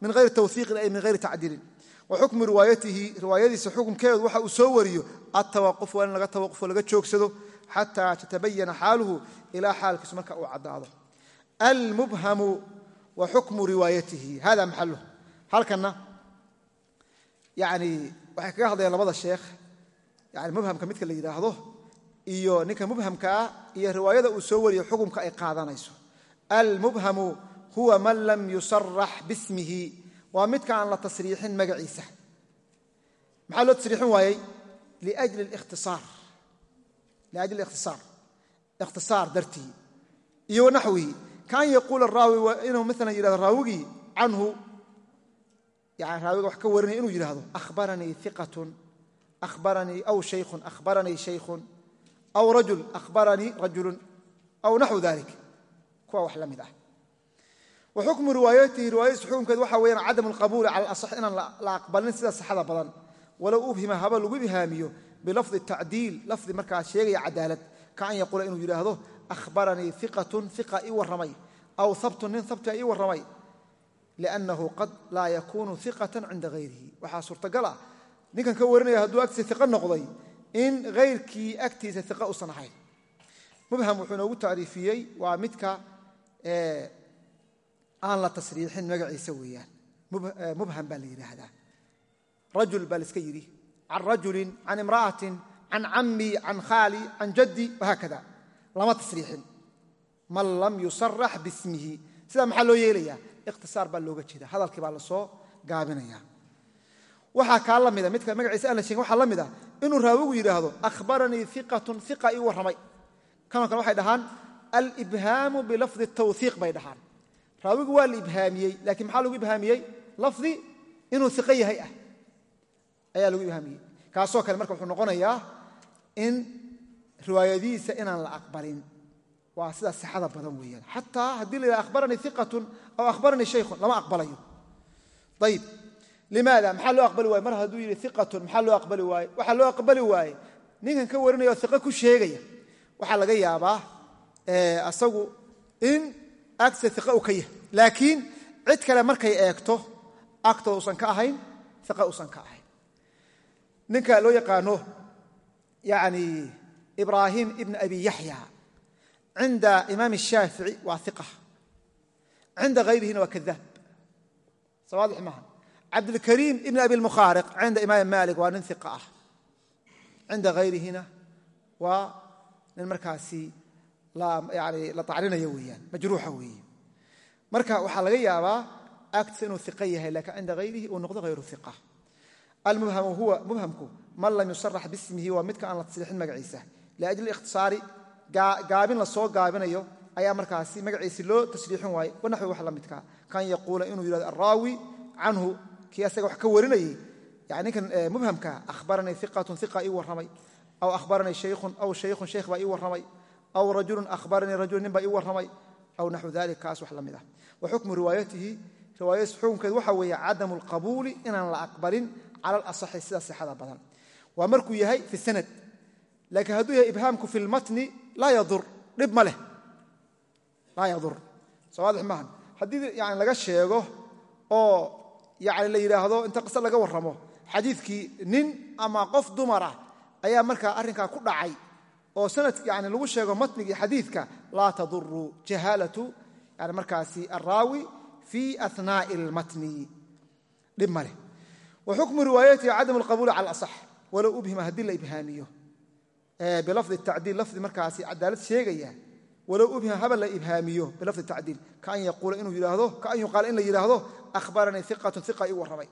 min hayri tawhiiqin ay min hayri tacdiilin. Wa xukmu riwaayatihi riwaayadiisa xukunkeedu waxa uu soo wariyo altawaquf waa in laga tawaqufo laga joogsado xataa tatabayana xaaluhu ilaa xaalkiisu marka uu caddaado. Almubhamu wa xukmu riwaayatihi hada maxaluh halkanna yani waxay kaga hadlayaan labada sheekh yani mubhamka midka la yidhaahdo iyo ninka mubhamkaa iyo riwaayada huwa man lam yusarax bismihi. Waa midka aan la tasriixin magaciisa. Maxaa loo tasriixin waayey? Liajli ikhtisaar ikhtisaar dartii. Iyo wanaxwihi kaan yaquula raawi waa inuu maalan yidhahdo raawigii canhu yani raawiga wax ka warinaya inuu yidhaahdo ahbaranii iqatun ahbaranii aw shaykhun ahbaranii shaykhun aw rajul ahbaranii rajulun aw naxwu dalik kuwa wax la mid ah wa xukmu riwaayatihi riwaayadiisa xukunkeedu waxa weyaan cadamu alqabuuli cala alasax inaan la aqbalin sida saxada badan walow ubhima haba lagu ibhaamiyo bilafdi tacdiil lafdi markaa sheegaya cadaalad ka an yaquula inuu yidhaahdo ahbaranii iqatun iqa ii warramay aw habtun nin habtia ii warramay liannahu qad laa yakuunu iqatan cinda hayrihi waxaa suurtagal ah ninkan ka warinaya hadduu agtiisa iqa noqday in hayrkii agtiisa iqa usan ahayn mubham wuxuu aan la tasriixin magaciisa weeyaan. Mubham baa la yidhaahdaa rajul baa laiska yidhi can rajulin can imra'atin can cammi can khaali can jaddi wahaakada. Lama tasriixin. Man lam yusarax bismihi. Sidaa maxaa loo yeelayaa? Ikhtisaar baa looga jeeda hadalkii baa la soo gaabinaya waxaa kaa la mida midka magaciisa aan la sheegin waxaa la mid ah inuu raawigu yidhaahdo ahbaranii iqatun iqa ii warramay kanoo kale waxay dhahaan alibhaamu bilafdi tawhiiq bay dhahaan raawigu waa la ibhaamiyey laakiin maxaa lagu ibhaamiyey? Lafdi inuu iqo yahay ah ayaa lagu ibhaamiyey. Kaasoo kale marka wuxuu noqonayaa in riwaayadiisa inaan la aqbalin waa sida sixada badan weeyaan. Xataa haddii la yidhaha ahbaranii iqatun aw ahbaranii shaykhun lama aqbalayo. Ayib limaada maxaa loo aqbali waaye? Mar hadduu yidhi iqatun maxaa loo aqbali waaye? Waxaa loo aqbali waaye. Ninkan ka warinaya oo iqo ku sheegaya waxaa laga yaabaa asagu in agta iqa u ka yahay laakiin cid kale markay eegto agtooda usan ka ahayn iqa usan ka ahayn. Ninka loo yaqaano yani ibraahim ibn abi yaxya cinda imaam الshaafici waa iqa cinda hayrihina waa kadaab sawaadix maaha cabdilkariim ibn abi lmukhaariq cinda imaam malik waa nin iqa ah. Cinda hayrihina waa nin markaasi la taclinayo weeyaan majruuxa weeye marka waxaa laga yaabaa agtiisa inuu iqa yahay laakiin cinda hayrihi uu noqdo hayru iqa almubhamu huwa mubhamku man lam yusarax bismihi waa midka aan la tasriixin magaciisa. Liajli ikhtisaari gaabin la soo gaabinayo ayaa markaasi magaciisi loo tasriixin waaye wanaxwi wax la midka. Kan yaquula inuu yidhahdo araawi canhu kii asaga wax ka warinayay yani ninkan mubhamka ahbaranii iqatun iqa ii warramay aw ahbaranii shaykhun aw shaykhun shaykh baa ii warramay aw rajulun ahbaranii rajul nin baa ii warramay aw naxwu dalik kaas wax la mid ah wa xukmu riwaayatihi xukunkeedu waxa weeye cadamu alqabuuli inaan la aqbalin cala alasaxi sida sixada badan waa markuu yahay fi sanad laakiin hadduu yahay ibhaamku fi lmatni laa yadur dhib ma leh laa yadur soo waadix maaha haddii yani laga sheego oo yani la yidhaahdo inta qise laga warramo xadiidkii nin ama qof dumara ayaa markaa arrinkaa ku dhacay oo sanad yani lagu sheego matnigii xadiidka laa taduru jahaalatu yani markaasi araawi fi anaa'i almatni dhib ma leh. Wa xukmu riwaayatihi cadamu alqabuuli cala asax walow ubhima haddii la ibhaamiyo. Bilafdi tacdiil lafdi markaasi cadaalad sheegaya walow ubhima haba la ibhaamiyo bilafdi tacdiil. Kaan yaquula inuu yidhaahdo kaan yuqaala in la yidhaahdo ahbaranii iqatun iqa ii warramay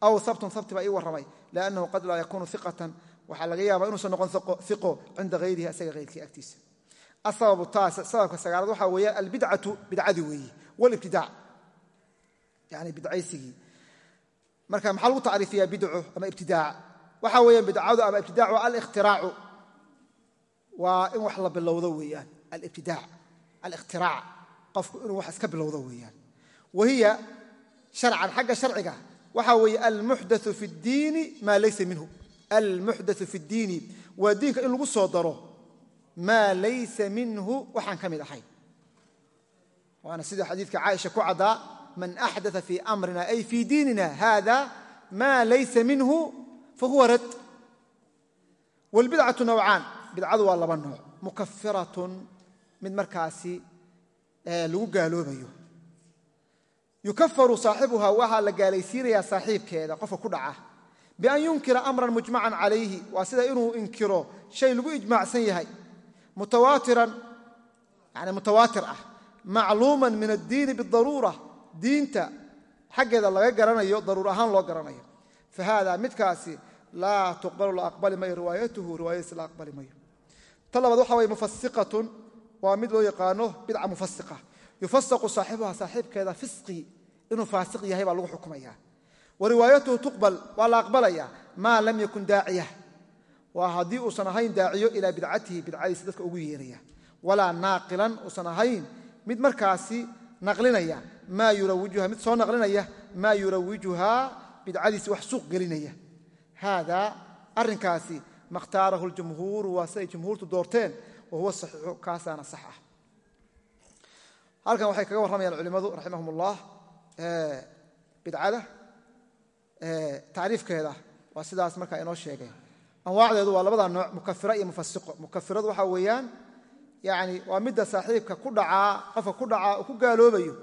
aw habtun habti baa ii warramay liannahu qad laa yakuunu iqatan waxaa laga yaabaa inuusan noqon iqo cinda hayrihi asaga hayrkii agtiisa. Asababu taas sababka sagaalaad waxaa weeyaan albidcatu bidcadii weeye walibtidaac. Yani bidcaysigii. Marka maxaa lagu tacriifiyaa bidco ama ibtidaac? Waxaa weeyaan bidcadu ama ibtidaacu alikhtiraacu waa in wax la bilowdo weeyaan alibtidaac alikhtiraac qofku inuu wax iska bilowdo weeyaan. Wahiya sharcan xagga sharciga. Waxaa weeye almuxdau fi اddiini maa laysa minhu almuxdau fi اddiini waa diinka in lagu soo daro maa laysa minhu waxaan ka mid ahayn waana sida xadiidka caaisha ku caddaa man axdaa fii amrina ay fii diinina hada maa laysa minhu fahuwa rad. Wاlbidcatu nowcaan bidcadu waa laba nooc mukafiratun mid markaasi lagu gaaloobayo. Yukafaru saaxibuha waxaa la gaalaysiinayaa saaxiibkeeda qofka ku dhaca bian yunkira amran mujmacan calayhi waa sida inuu inkiro shay lagu ijmaacsan yahay mutawaatiran yani mutawaatir ah macluuman min addiini bidaruura diinta xaggeeda laga garanayo daruur ahaan loo garanayo fa midkaasi laa tuqbalu la aqbali mayo riwaayatuhu riwaayadiis la aqbali mayo ta labaad waxa weye mufasiqatun waa mid loo yaqaano bidca mufasiqa yufasaqu saaxibuha saaxiibkeeda fisqi inuu faasiq yahay baa lagu xukumaya wa riwaayatuhu tuqbal waa la aqbalaya maa lam yakun daaciya waa haddii uusan ahayn daaciyo ilaa bidcatihi bidcadiisa dadka ugu yeeraya. Walaa naaqilan uusan ahayn mid markaasi naqlinaya. Maa yurawijuha mid soo naqlinaya maa yurawijuhaa bidcadiisi wax suuq gelinaya. Haada arrinkaasi makhtaarahu ljumhuuru waa siday jumhuurtu doorteen wa huwa saxiixu kaasaana sax ah. Halkan waxay kaga warramayaan culimmadu raximahum ullah bidcada tacriifkeeda waa sidaas markaa inoo sheegeen anwaacdeedu waa labada nooc mukafira iyo mufasiqo. Mukafiradu waxaa weeyaan yani waa midda saaxiibka ku dhacaa qofka ku dhacaa oo ku gaaloobayo.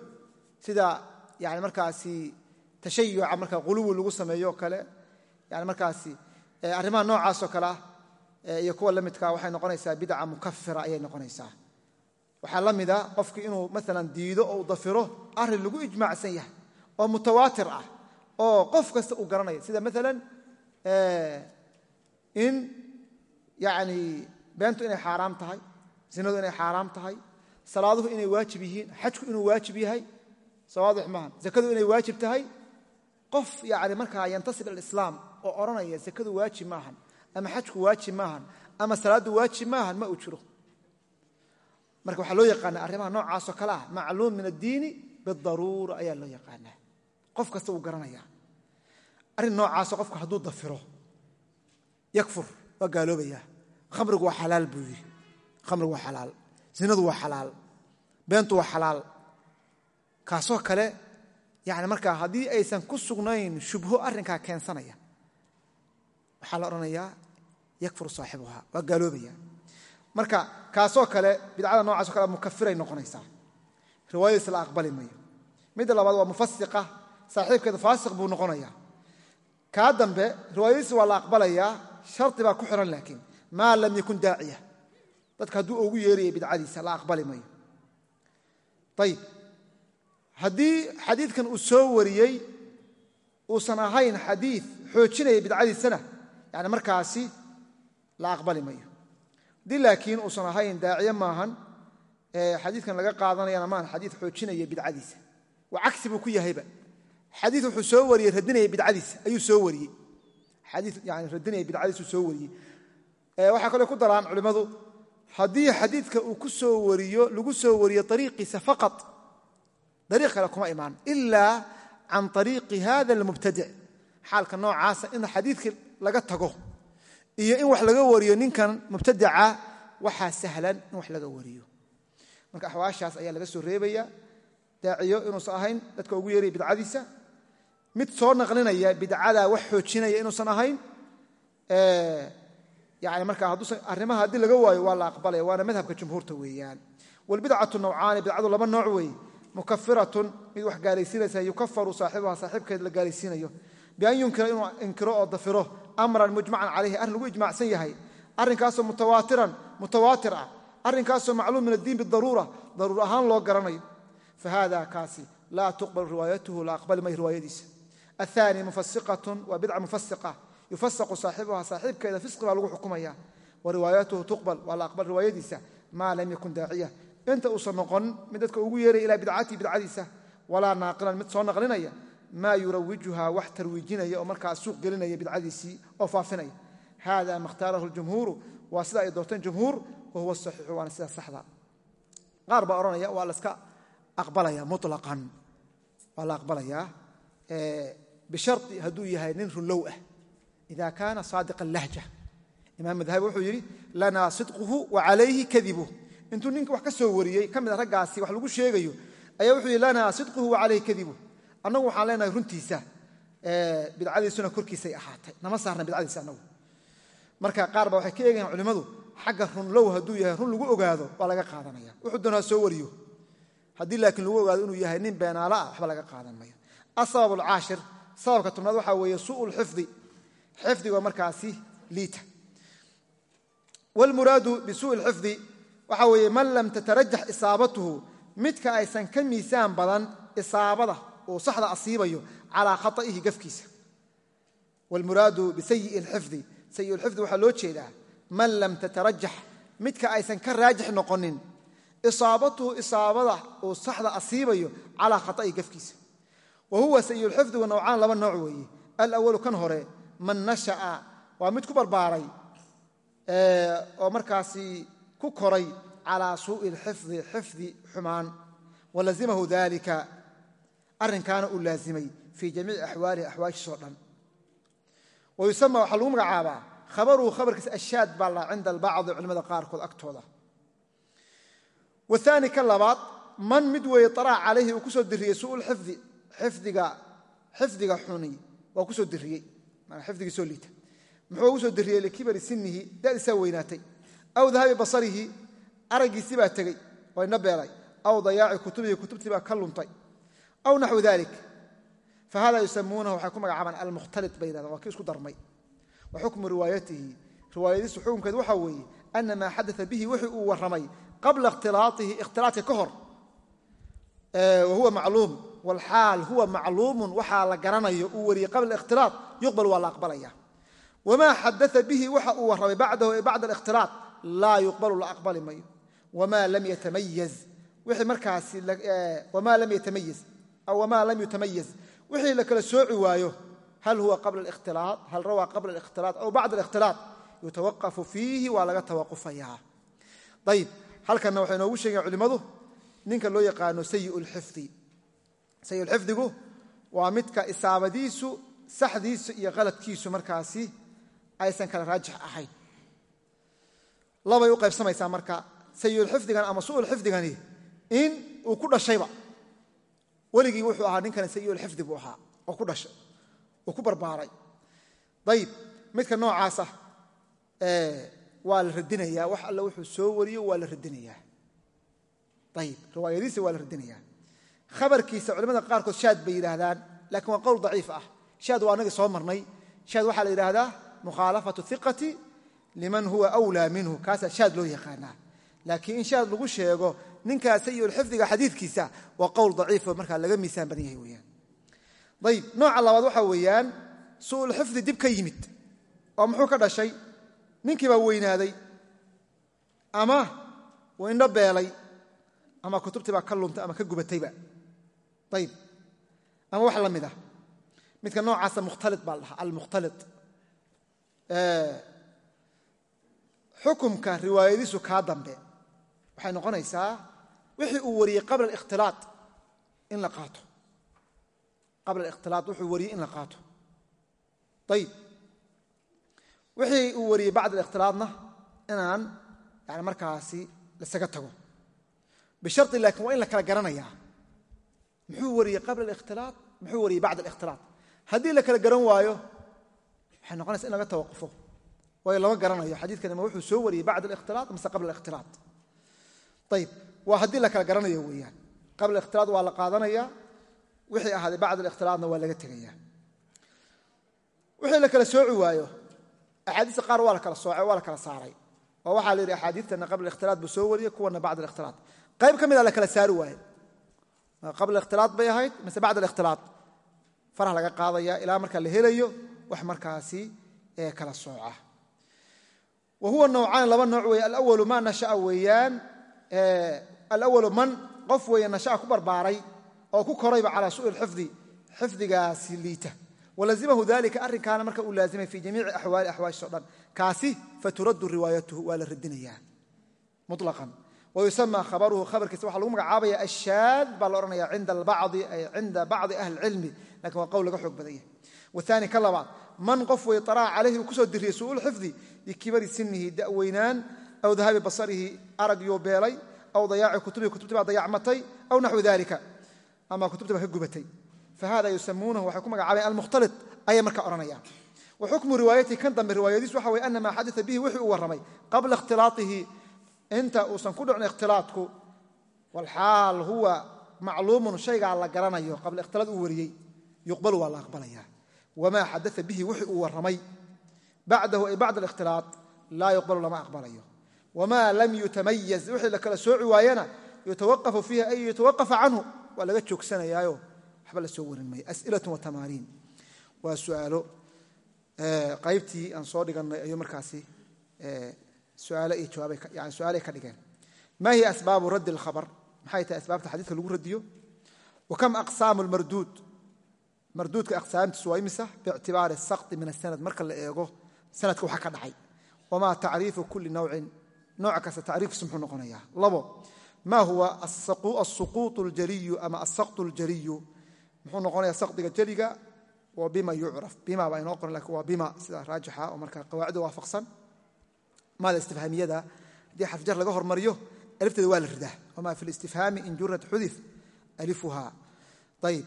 Sida yani markaasi tashayuca marka quluwi lagu sameeyo o kale. Yani markaasi arrimaha noocaasoo kale ah iyo kuwa la midka waxay noqonaysaa bidca mukafira ayay noqonaysaa. Waxaa la mida qofki inuu maalan diido oo u dafiro arrin lagu ijmaacsan yahay oo mutawaatir ah oo qof kasta uu garanaya sida maalan in yani beentu inay xaaraam tahay zinadu inay xaaraam tahay salaaduhu inay waajib yihiin xajku inuu waajib yahay sawaadix maaha zakadu inay waajib tahay qof yani markaa yantasib alislaam oo odhanaya zakadu waajib maahan ama xajku waajib maahan ama salaaddu waajib maahan ma uu jiro. Marka waxaa loo yaqaana arrimaha noocaasoo kale ah macluum min addiini bidaruura ayaa loo yaqaanaa qof kasta uu garanaya. Arrin noocaasoo qofku hadduu dafiro yakfur waa gaaloobaya khamrigu waa xalaal buu yidhi. Khamrigu waa xalaal. Zinadu waa xalaal. Beentu waa xalaal. Kaasoo kale yani markaa haddii aysan ku sugnayn shubho arrinkaa keensanaya waxaa la odhanayaa yakfuru saaxibuhaa waa gaaloobaya marka kaasoo kale bidcada noocaas o kale mukafiray noqonaysaa. Riwaayadiis la aqbali mayo midda labaad waa mufasiqa saaxiibkeeda faasiq buu noqonayaa. Kaa dambe riwaayadiisi waa la aqbalayaa shardi baa ku xihan laakiin maa lam yakun daaciya. Dadka hadduu ugu yeeraya bidcadiisa la aqbali mayo ayib haddii xadiidkan uu soo wariyey uusan ahayn xadiid xoojinaya bidcadiisana yani markaasi la aqbali mayo haddii laakiin uusan ahayn daaciye maahan xadiidkan laga qaadanayana maahan xadiid xoojinaya bidcadiisa. Waa cagsi buu ku yahayba xadii wuxuu soo wariyey radinaya bidcadiisa. Ayuu soo wariyey. Xadii yani radinaya bidcadiisuu soo wariyey. Waxaa kaloo ku daraan culimmadu haddii xadiidka uu ku soo wariyo lagu soo wariyo ariiqiisa faqad dariiq kale kuma imaan ilaa can ariiqi hada almubtadic xaalka noocaasa in xadiidkii laga tago iyo in wax laga wariyo ninkan mubtadaca waxaa sahlan in wax laga wariyo. Marka axwaashaas ayaa laga soo reebaya daaciyo inuusan ahayn dadka ugu yeeraya bidcadiisa mid soo naqlinaya bidcada wax xoojinaya inuusan ahayn yani marka arrimaha haddii laga waayo waa la aqbalaya waana madhabka jumhuurta weeyaan. Wlbidcatu nawcaani bidcadu laba nooc weeye mukafiratun mid wax gaalaysiinaysa yukafaru saaxibuha saaxiibkeed la gaalaysiinayo bian yunkira inuu inkiro oo dafiro amran mujmacan calayhi arrin lagu ijmacsan yahay. Arrinkaasoo mutawaatiran mutawaatir ah. Arrinkaasoo macluum min addiin bidaruura daruur ahaan loo garanayo. Fahada kaasi laa tuqbal riwaayatuhu la aqbali may riwaayadiisa aani mufasiqatun waa bidca mufasiqa yufasaqu saaxibuha saaxiibkeeda fisqi baa lagu xukumaya wa riwaayatuhu tuqbal waa la aqbal riwaayadiisa maa lam yakun daaciya inta uusan noqon mid dadka ugu yeeraya ilaa bidcatii bidcadiisa walaa naaqilan mid soo naqlinaya maa yurawijuha wax tarwiijinaya oo markaa suuq gelinaya bidcadiisii oo faafinaya hada ma khtaarahu jumhuuru waa sida ay doorteen jumhuur wahuwa saxiixu waana sida saxda qaar baa odhanaya bishari hadduu yahay nin runlow ah ida kaana saadiqa lahja imaam madhabi wuxuu yidhi lanaa sidquhu wa calayhi kadibuh intuu ninka wax ka soo wariyey ka mida raggaasi wax lagu sheegayo ayaa wuxuu yidhi lanaa sidquhu wa kadibuh annagu waxaan leenahay runtiisa bidcadiisuna korkiisay ahaatay nama saarna bidcadiisa annagu marka qaar ba waxay ka eegayan culimmadu xagga runlow hadduu yahay run lagu ogaado waa laga qaadanaya wuxuu doonaa soo wariyo haddii laakiin lagu ogaado inuu yahay nin beenaalo ah waxba laga qaadan mayo asabab sababka tobnaad waxaa weeye suu lxifdi xifdiga markaasi liita. Wlmuraadu bisuu lxifdi waxaa weeye man lam tatarajax isaabatuhu midka aysan ka miisaan badan isaabada uu saxda asiibayo calaa khata'ihi gafkiisa. Wlmuraadu bisayi'i lxifdi sayi lxifdi waxaa loo jeedaa man lam tatarajax midka aysan ka raajix noqonin isaabatuhu isaabada uu saxda asiibayo calaa khata'ihi gafkiisa wa huwa sayulxifdigu nowcaan laba nooc weeye. Alawalu kan hore man nasha'a waa mid ku barbaaray oo markaasi ku koray calaa suu'i lxifdi xifdi xumaan walazimahu dalika arrinkaana uu laazimay fii jamiici axwaalihi axwaashiisoo dhan. Wa yusama waxaa lagu magacaabaa khabaruhu khabarkiisa ashaad baa la cinda albacdi culimada qaarkood agtooda. Waani ka labaad man mid xifdiga xuni waa ku soo diriyey. Xifdigii soo liita. Muxuu ugu soo diriyey likibari sinihi dadiisaa weynaatay. Aw dahabi basarihi araggiisii baa tegey ina beelay. Aw dayaaci kutubihi kutubtii baa ka luntay. Aw naxwu dalik. Fahada yusamuunahu waxay ku magacaabaan almukhtali bay yidhahdaan waa kii isku darmay. Wa xukmu riwaayatihi. Riwaayadiisu xukunkeedu waxaa weeye ana maa xadaa bihi wixii uu warramay qabla ikhtilaaihi ikhtilaatka ka hor wahuwa macluum wlxaal huwa macluumun waxaa la garanayo uu wariyey qabla ikhtilaa yuqbal waa la aqbalaya wamaa xadaa bihi waxa uu warramay bacdahu ay bacda alikhtilaa laa yuqbalu la aqbali mayo wamaa lam yatamayaz wixii markaasi wamaa lam yatamayaz aw wamaa lam yutamayaz wixii la kala sooci waayo hal huwa qabla alikhtilaa hal rawaa qabla alikhtilaa aw bacda alikhtilaa yutawaqafu fiihi waa laga tawaqufayaa ayib halkanna waxay noogu sheegayan culimmadu ninka loo yaqaano sayi lxifdi sayulxifdigu waa midka isaabadiisu saxdiisu iyo qaladkiisu markaasi aysan kala raajix ahayn. Labay u qaybsamaysaa marka sayulxifdigan ama su'ulxifdigani in uu ku dhashayba. Weligii wuxuu ahaa ninkani sayulxifdi buu ahaa oo ku dhashay oo ku barbaaray. Ayib midka noocaasa waa la radinayaa wax alle wuxuu soo wariyo waa la radinayaa ayib riwaayadiisa waa la radinayaa khabarkiisa culamada qaarkood shaad bay yidhaahdaan lakiin waa qowl daciif ah. Shaad waa anagii soo marnay. Shaad waxaa la yidhaahdaa mukhaalafatu iqati liman huwa wlaa minhu. Kaasaa shaad loo yaqaanaa. Laakiin in shaad lagu sheego ninkaa sayulxifdiga xadiidkiisa waa qowl daciifo markaa laga miisaan badan yahay weyaan ayib nooca labaad waxaa weeyaan su'ulxifdi dib ka yimid oo muxuu ka dhashay? Ninkii baa weynaaday ama indho beelay ama kutubtii baa ka luntay ama ka gubatayba ayib ama wax la mid ah midka noocaasa mukhtalid baa la dhahaa almukhtalid xukumka riwaayadiisu kaa dambe waxay noqonaysaa wixii uu wariyey qabla alikhtilaaط in la qaato qabla alikhtilaaط wuxuu wariyey in la qaato ayib wixii uu wariyey bacd alikhtilaaطna inaan yani markaasi lasaga tago bishari laakiin waa in la kala garanayaa muxuu wariyey qabla khtilaa muxuu wariyey bacd alikhtilaa haddii la kala garan waayo waxay noqonaysa in laga tawaqufo. Waayo lama garanayo. Xadiidkani ma wuxuu soo wariyey bacd alikhtilaa mase qabla alikhtilaa ayib waa haddii la kala garanayo weeyaan. Qabla ikhtilaad waa la qaadanayaa wixii ahaaday bacd alikhtilaadna waa laga tegayaa. Wixii la kala sooci waayo axaadiista qaar waa la kala soocay waa la kala saaray. Oo waxaa la yidhi axaadiistana qabla ikhtilaad buu soo wariyey kuwana bacd alikhtilaad qayb ka mid a la kala saari waayo qabla ikhtilaa bay ahayd mise bacd اkhtilaa farx laga qaadaya ilaa marka la helayo wax markaasi kala sooca. wa huwa nowcaan laba nooc wey alwalu ma nashaa weeyaan alwalu man qof weeye nasha'a ku barbaaray oo ku korayba calaa su'i xifdi xifdigaasi liita walazimahu dalika arrinkaana marka uu laazimay fii jamiici axwaali axwaashis o dhan kaasi faturadu riwaayatuhu waa la radinayaa muطlaqan wayusama khabaruhu khabarkiisa waxaa lagu magacaabaya ashaad baa la odhanaya cinda bacdi ahli اlcilmi laakiin waa qowl laga xoog badan yahay waani ka labaad man qof wey طaraca calayhi uu ku soo diriyey su'ulxifdi bikibari sinihi da'weynaan aw dahabi basarihi aragyuu beelay aw dayaaci kutubihi kutubtii baa dayacmatay aw naxwi dalika ama kutubtii baa ka gubatay fahada yusamuunahu waxay ku magacaabeen almukhtalid ayay markaa odhanayaan wa xukmu riwaayatihi kan dambe riwaayadiis waxa weye ana maa xadaa bihi wixii uu warramay qabla ikhtilaaihi inta uusan ku dhicin ikhtilaadku walxaal huwa macluumun shaygaa la garanayo qabla ikhtilaad uu wariyey yuqbalu waa la aqbalaya. Wamaa xadaa bihi wixii uu warramay. Bacdahu ay bacd alikhtilaaط laa yuqbalu lama aqbalayo. Wamaa lam yutamayaz wixii la kala sooci waayana yutawaqafu fiiha ay yutawaqafa canhu waa laga joogsanayaayo waxba la soo warin maya as'ilatun wa tamaariin waa su'aalo qaybtii aan soo dhigannay ayuu markaasi suaale iyo jawaabay yani su'aalay ka dhigeen ma hiya asbaabu raddi alkhabar maxay tahay asbaabta xadiidka lagu radiyo wa kam aqsaamu lmarduud marduudka aqsaamtiisu waa imisa biictibaari asakti min asanad marka la eego sanadka waxa ka dhacay wamaa tacriifu kuli nawcin nooc kasta tacriifkiisu muxuu noqonayaa labo ma huwa asuquuط اljaliyu ama asaqط اljaliyu muxuu noqonaya sakdiga jeliga wa bima yucraf bima baa inoo qoran lakin waa bima sida raajixa oo marka qawaacida waafaqsan maada istifhaamiyada haddii xarfjar laga hormariyo alifteeda waa la ridaa wama fi listifhaami in jurad xudif alifuha ayib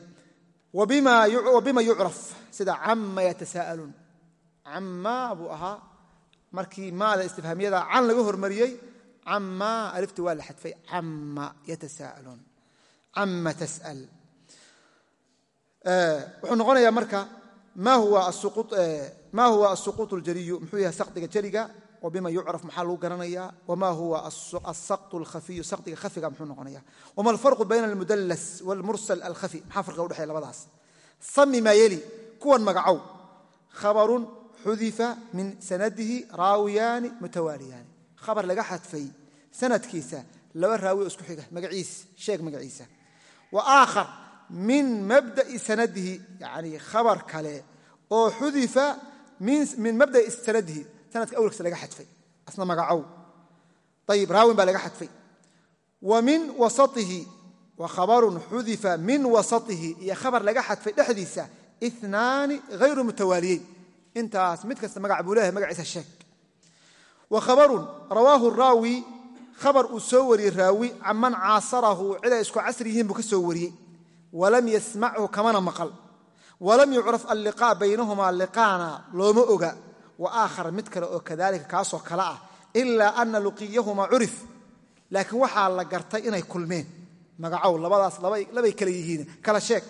wabima yucraf sida cama yatasa'aluun cama buu ahaa markii maada istifhaamiyada can laga hormariyey cama alifti waa la xadfay cama yatasa'aluun cama tas'al wuxuu noqonayaa marka ma huwa asuquuط اljaliyu muxuu yahay sakdiga jeliga wbima yucraf maxaa lagu garanaya wma huwa asaqt lkhafiyu saktiga khafiga muxuu noqonaya wma alfarqu bayna almudalas wlmursal alkhafi maxaa farqiga udhexeya labadaas? Sami maa yeli kuwan magacow. Khabarun xudifa min sanadihi raawiyaani mutawaaliyaani khabar laga xadfay sanadkiisa laba raawi oo isku xiga magaciisa sheeg magaciisa. Wa aakhar min mabda'i sanadihi yani khabar kale oo xudifa min sanadka awlkiisa laga xadfay asna magacow. Ayib raawin baa laga xadfay. Wa min wasaihi wa khabarun xudifa min wasaihi iyo khabar laga xadfay dhexdiisa inaani hayru mutawaaliyeyn intaas mid kasta magac buu leeyahay magaciisa sheeg wa khabarun rawaahu raawi khabar uu soo wariyey raawi canman caasarahu cid ay isku casri yihiin buu ka soo wariyey. Walam yasmachu kamana maqal. Walam yucraf alliqaa baynahumaa liqaana looma oga wa aakhar mid kale oo kadalika kaasoo kale ah ilaa ana luqiyahumaa curif laakiin waxaa la gartay inay kulmeen magacow labadaas labay kale yihiin kala sheeg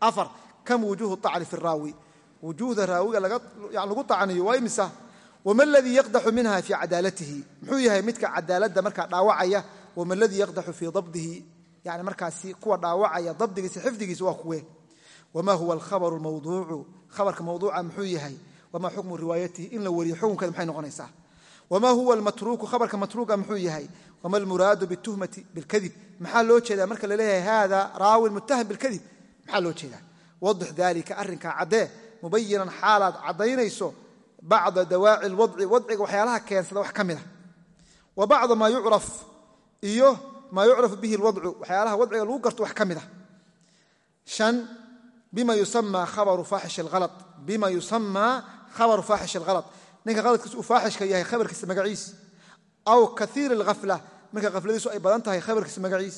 afar kam wujuuhu acni raawi wujuuhda raawiga lagu acniyo waa imisa wama ladii yaqdaxu minha fii cadaalatihi muxuu yahay midka cadaaladda markaa dhaawacaya wama ladii yaqdaxu fii dabdihi yani markaasi kuwa dhaawacaya dabdigiisa xifdigiisa waa kuwe wma huwa alkhabaru mawduucu khabarka mawduuca muxuu yahay wamaa xukmu riwaayatihi in la wariyo xukunkeeda maxay noqonaysaa wma huwa almatruuku khabarka matruuka muxuu yahay wama almuraadu bituhmati bilkadib maxaa loo jeedaa marka la leeyahay hada raawin muttaham bilkadib maxaa loo jeedaa wadix dalika arrinkaa caddee mubayinan xaalaad caddaynayso bacda dawaaci lwadci wadciga waxyaalaha keensada wax ka mida wa bacda maa yucraf iyo maa yucrafu bihi lwadcu waxyaalaha wadciga lagu garto wax ka mida an bima yusamaa khabaru faaxish alhalad bima yusamaa khabaru faaxish alhalad ninka haladkiis uu faaxishka yahay khabarkiisa magaciis aw kaiir alghafla marka hafladiisu ay badan tahay khabarkiisa magaciis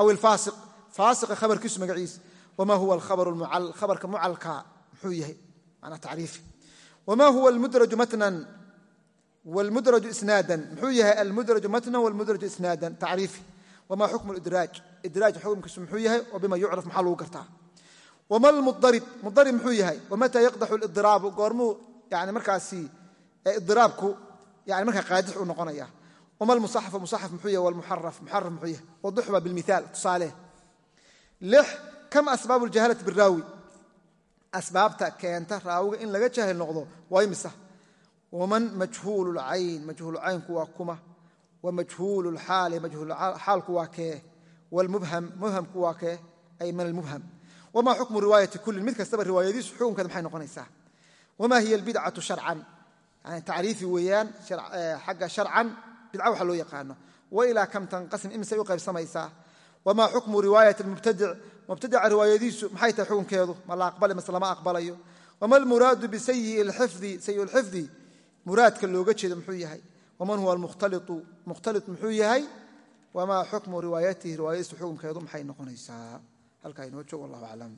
aw ilfaasiq faasiqa khabarkiisu magaciis wma huwa lmucal khabarka mucalka muxuu yahay manaa tacriifi wma huwa almudraju matnan wlmudraju isnaadan muxuu yahay almudraju matnan wlmudraju isnaadan tacriifi wma xukmu lidraaj idraaj xukumkiisu muxuu yahay wa bima yucraf maxaa lagu gartaa wma lmudarib mudarib muxuu yahay wamata yaqdaxu lidiraabu goormuu yani markaasi idiraabku yani markaa qaadix uu noqonaya wma lmusaxafu musaxaf muxuu yahay wlmuxaraf muxaraf muxuu yahay waduxba bilmithaal tusaale lix kam asbaabu ljahaalati biraawi asbaabta keenta raawiga in laga jaahil noqdo waa imisa waman majhuulu lcayn majhuulcaynku waa kuma wamajhuulu lxaali majhuulxaalku waa kee wlmubham mubhamku waa kee ay min almubham wma xukmu riwaayati kullin mid kastaba riwaayadiisu xukunkeeda maxay noqonaysaa wma hiya albidcatu sharcan yani tacriifi weeyaan xagga sharcan bidca waxa loo yaqaano wailaa kam tanqasim imisay u qaybsamaysaa wma xukmu riwaayat mubtadic mubtadica riwaayadiisu maxay tahay xukunkeedu ma la aqbali mase lama aqbalayo wama almuraadu bisayi lxifdi sayi lxifdi muraadka looga jeedo muxuu yahay waman huwa almukhtaliu mukhtalit muxuu yahay wamaa xukmu riwaayatihi riwaayadiisu xukunkeedu maxay noqonaysaa halkaa inoo joog wallahu aclam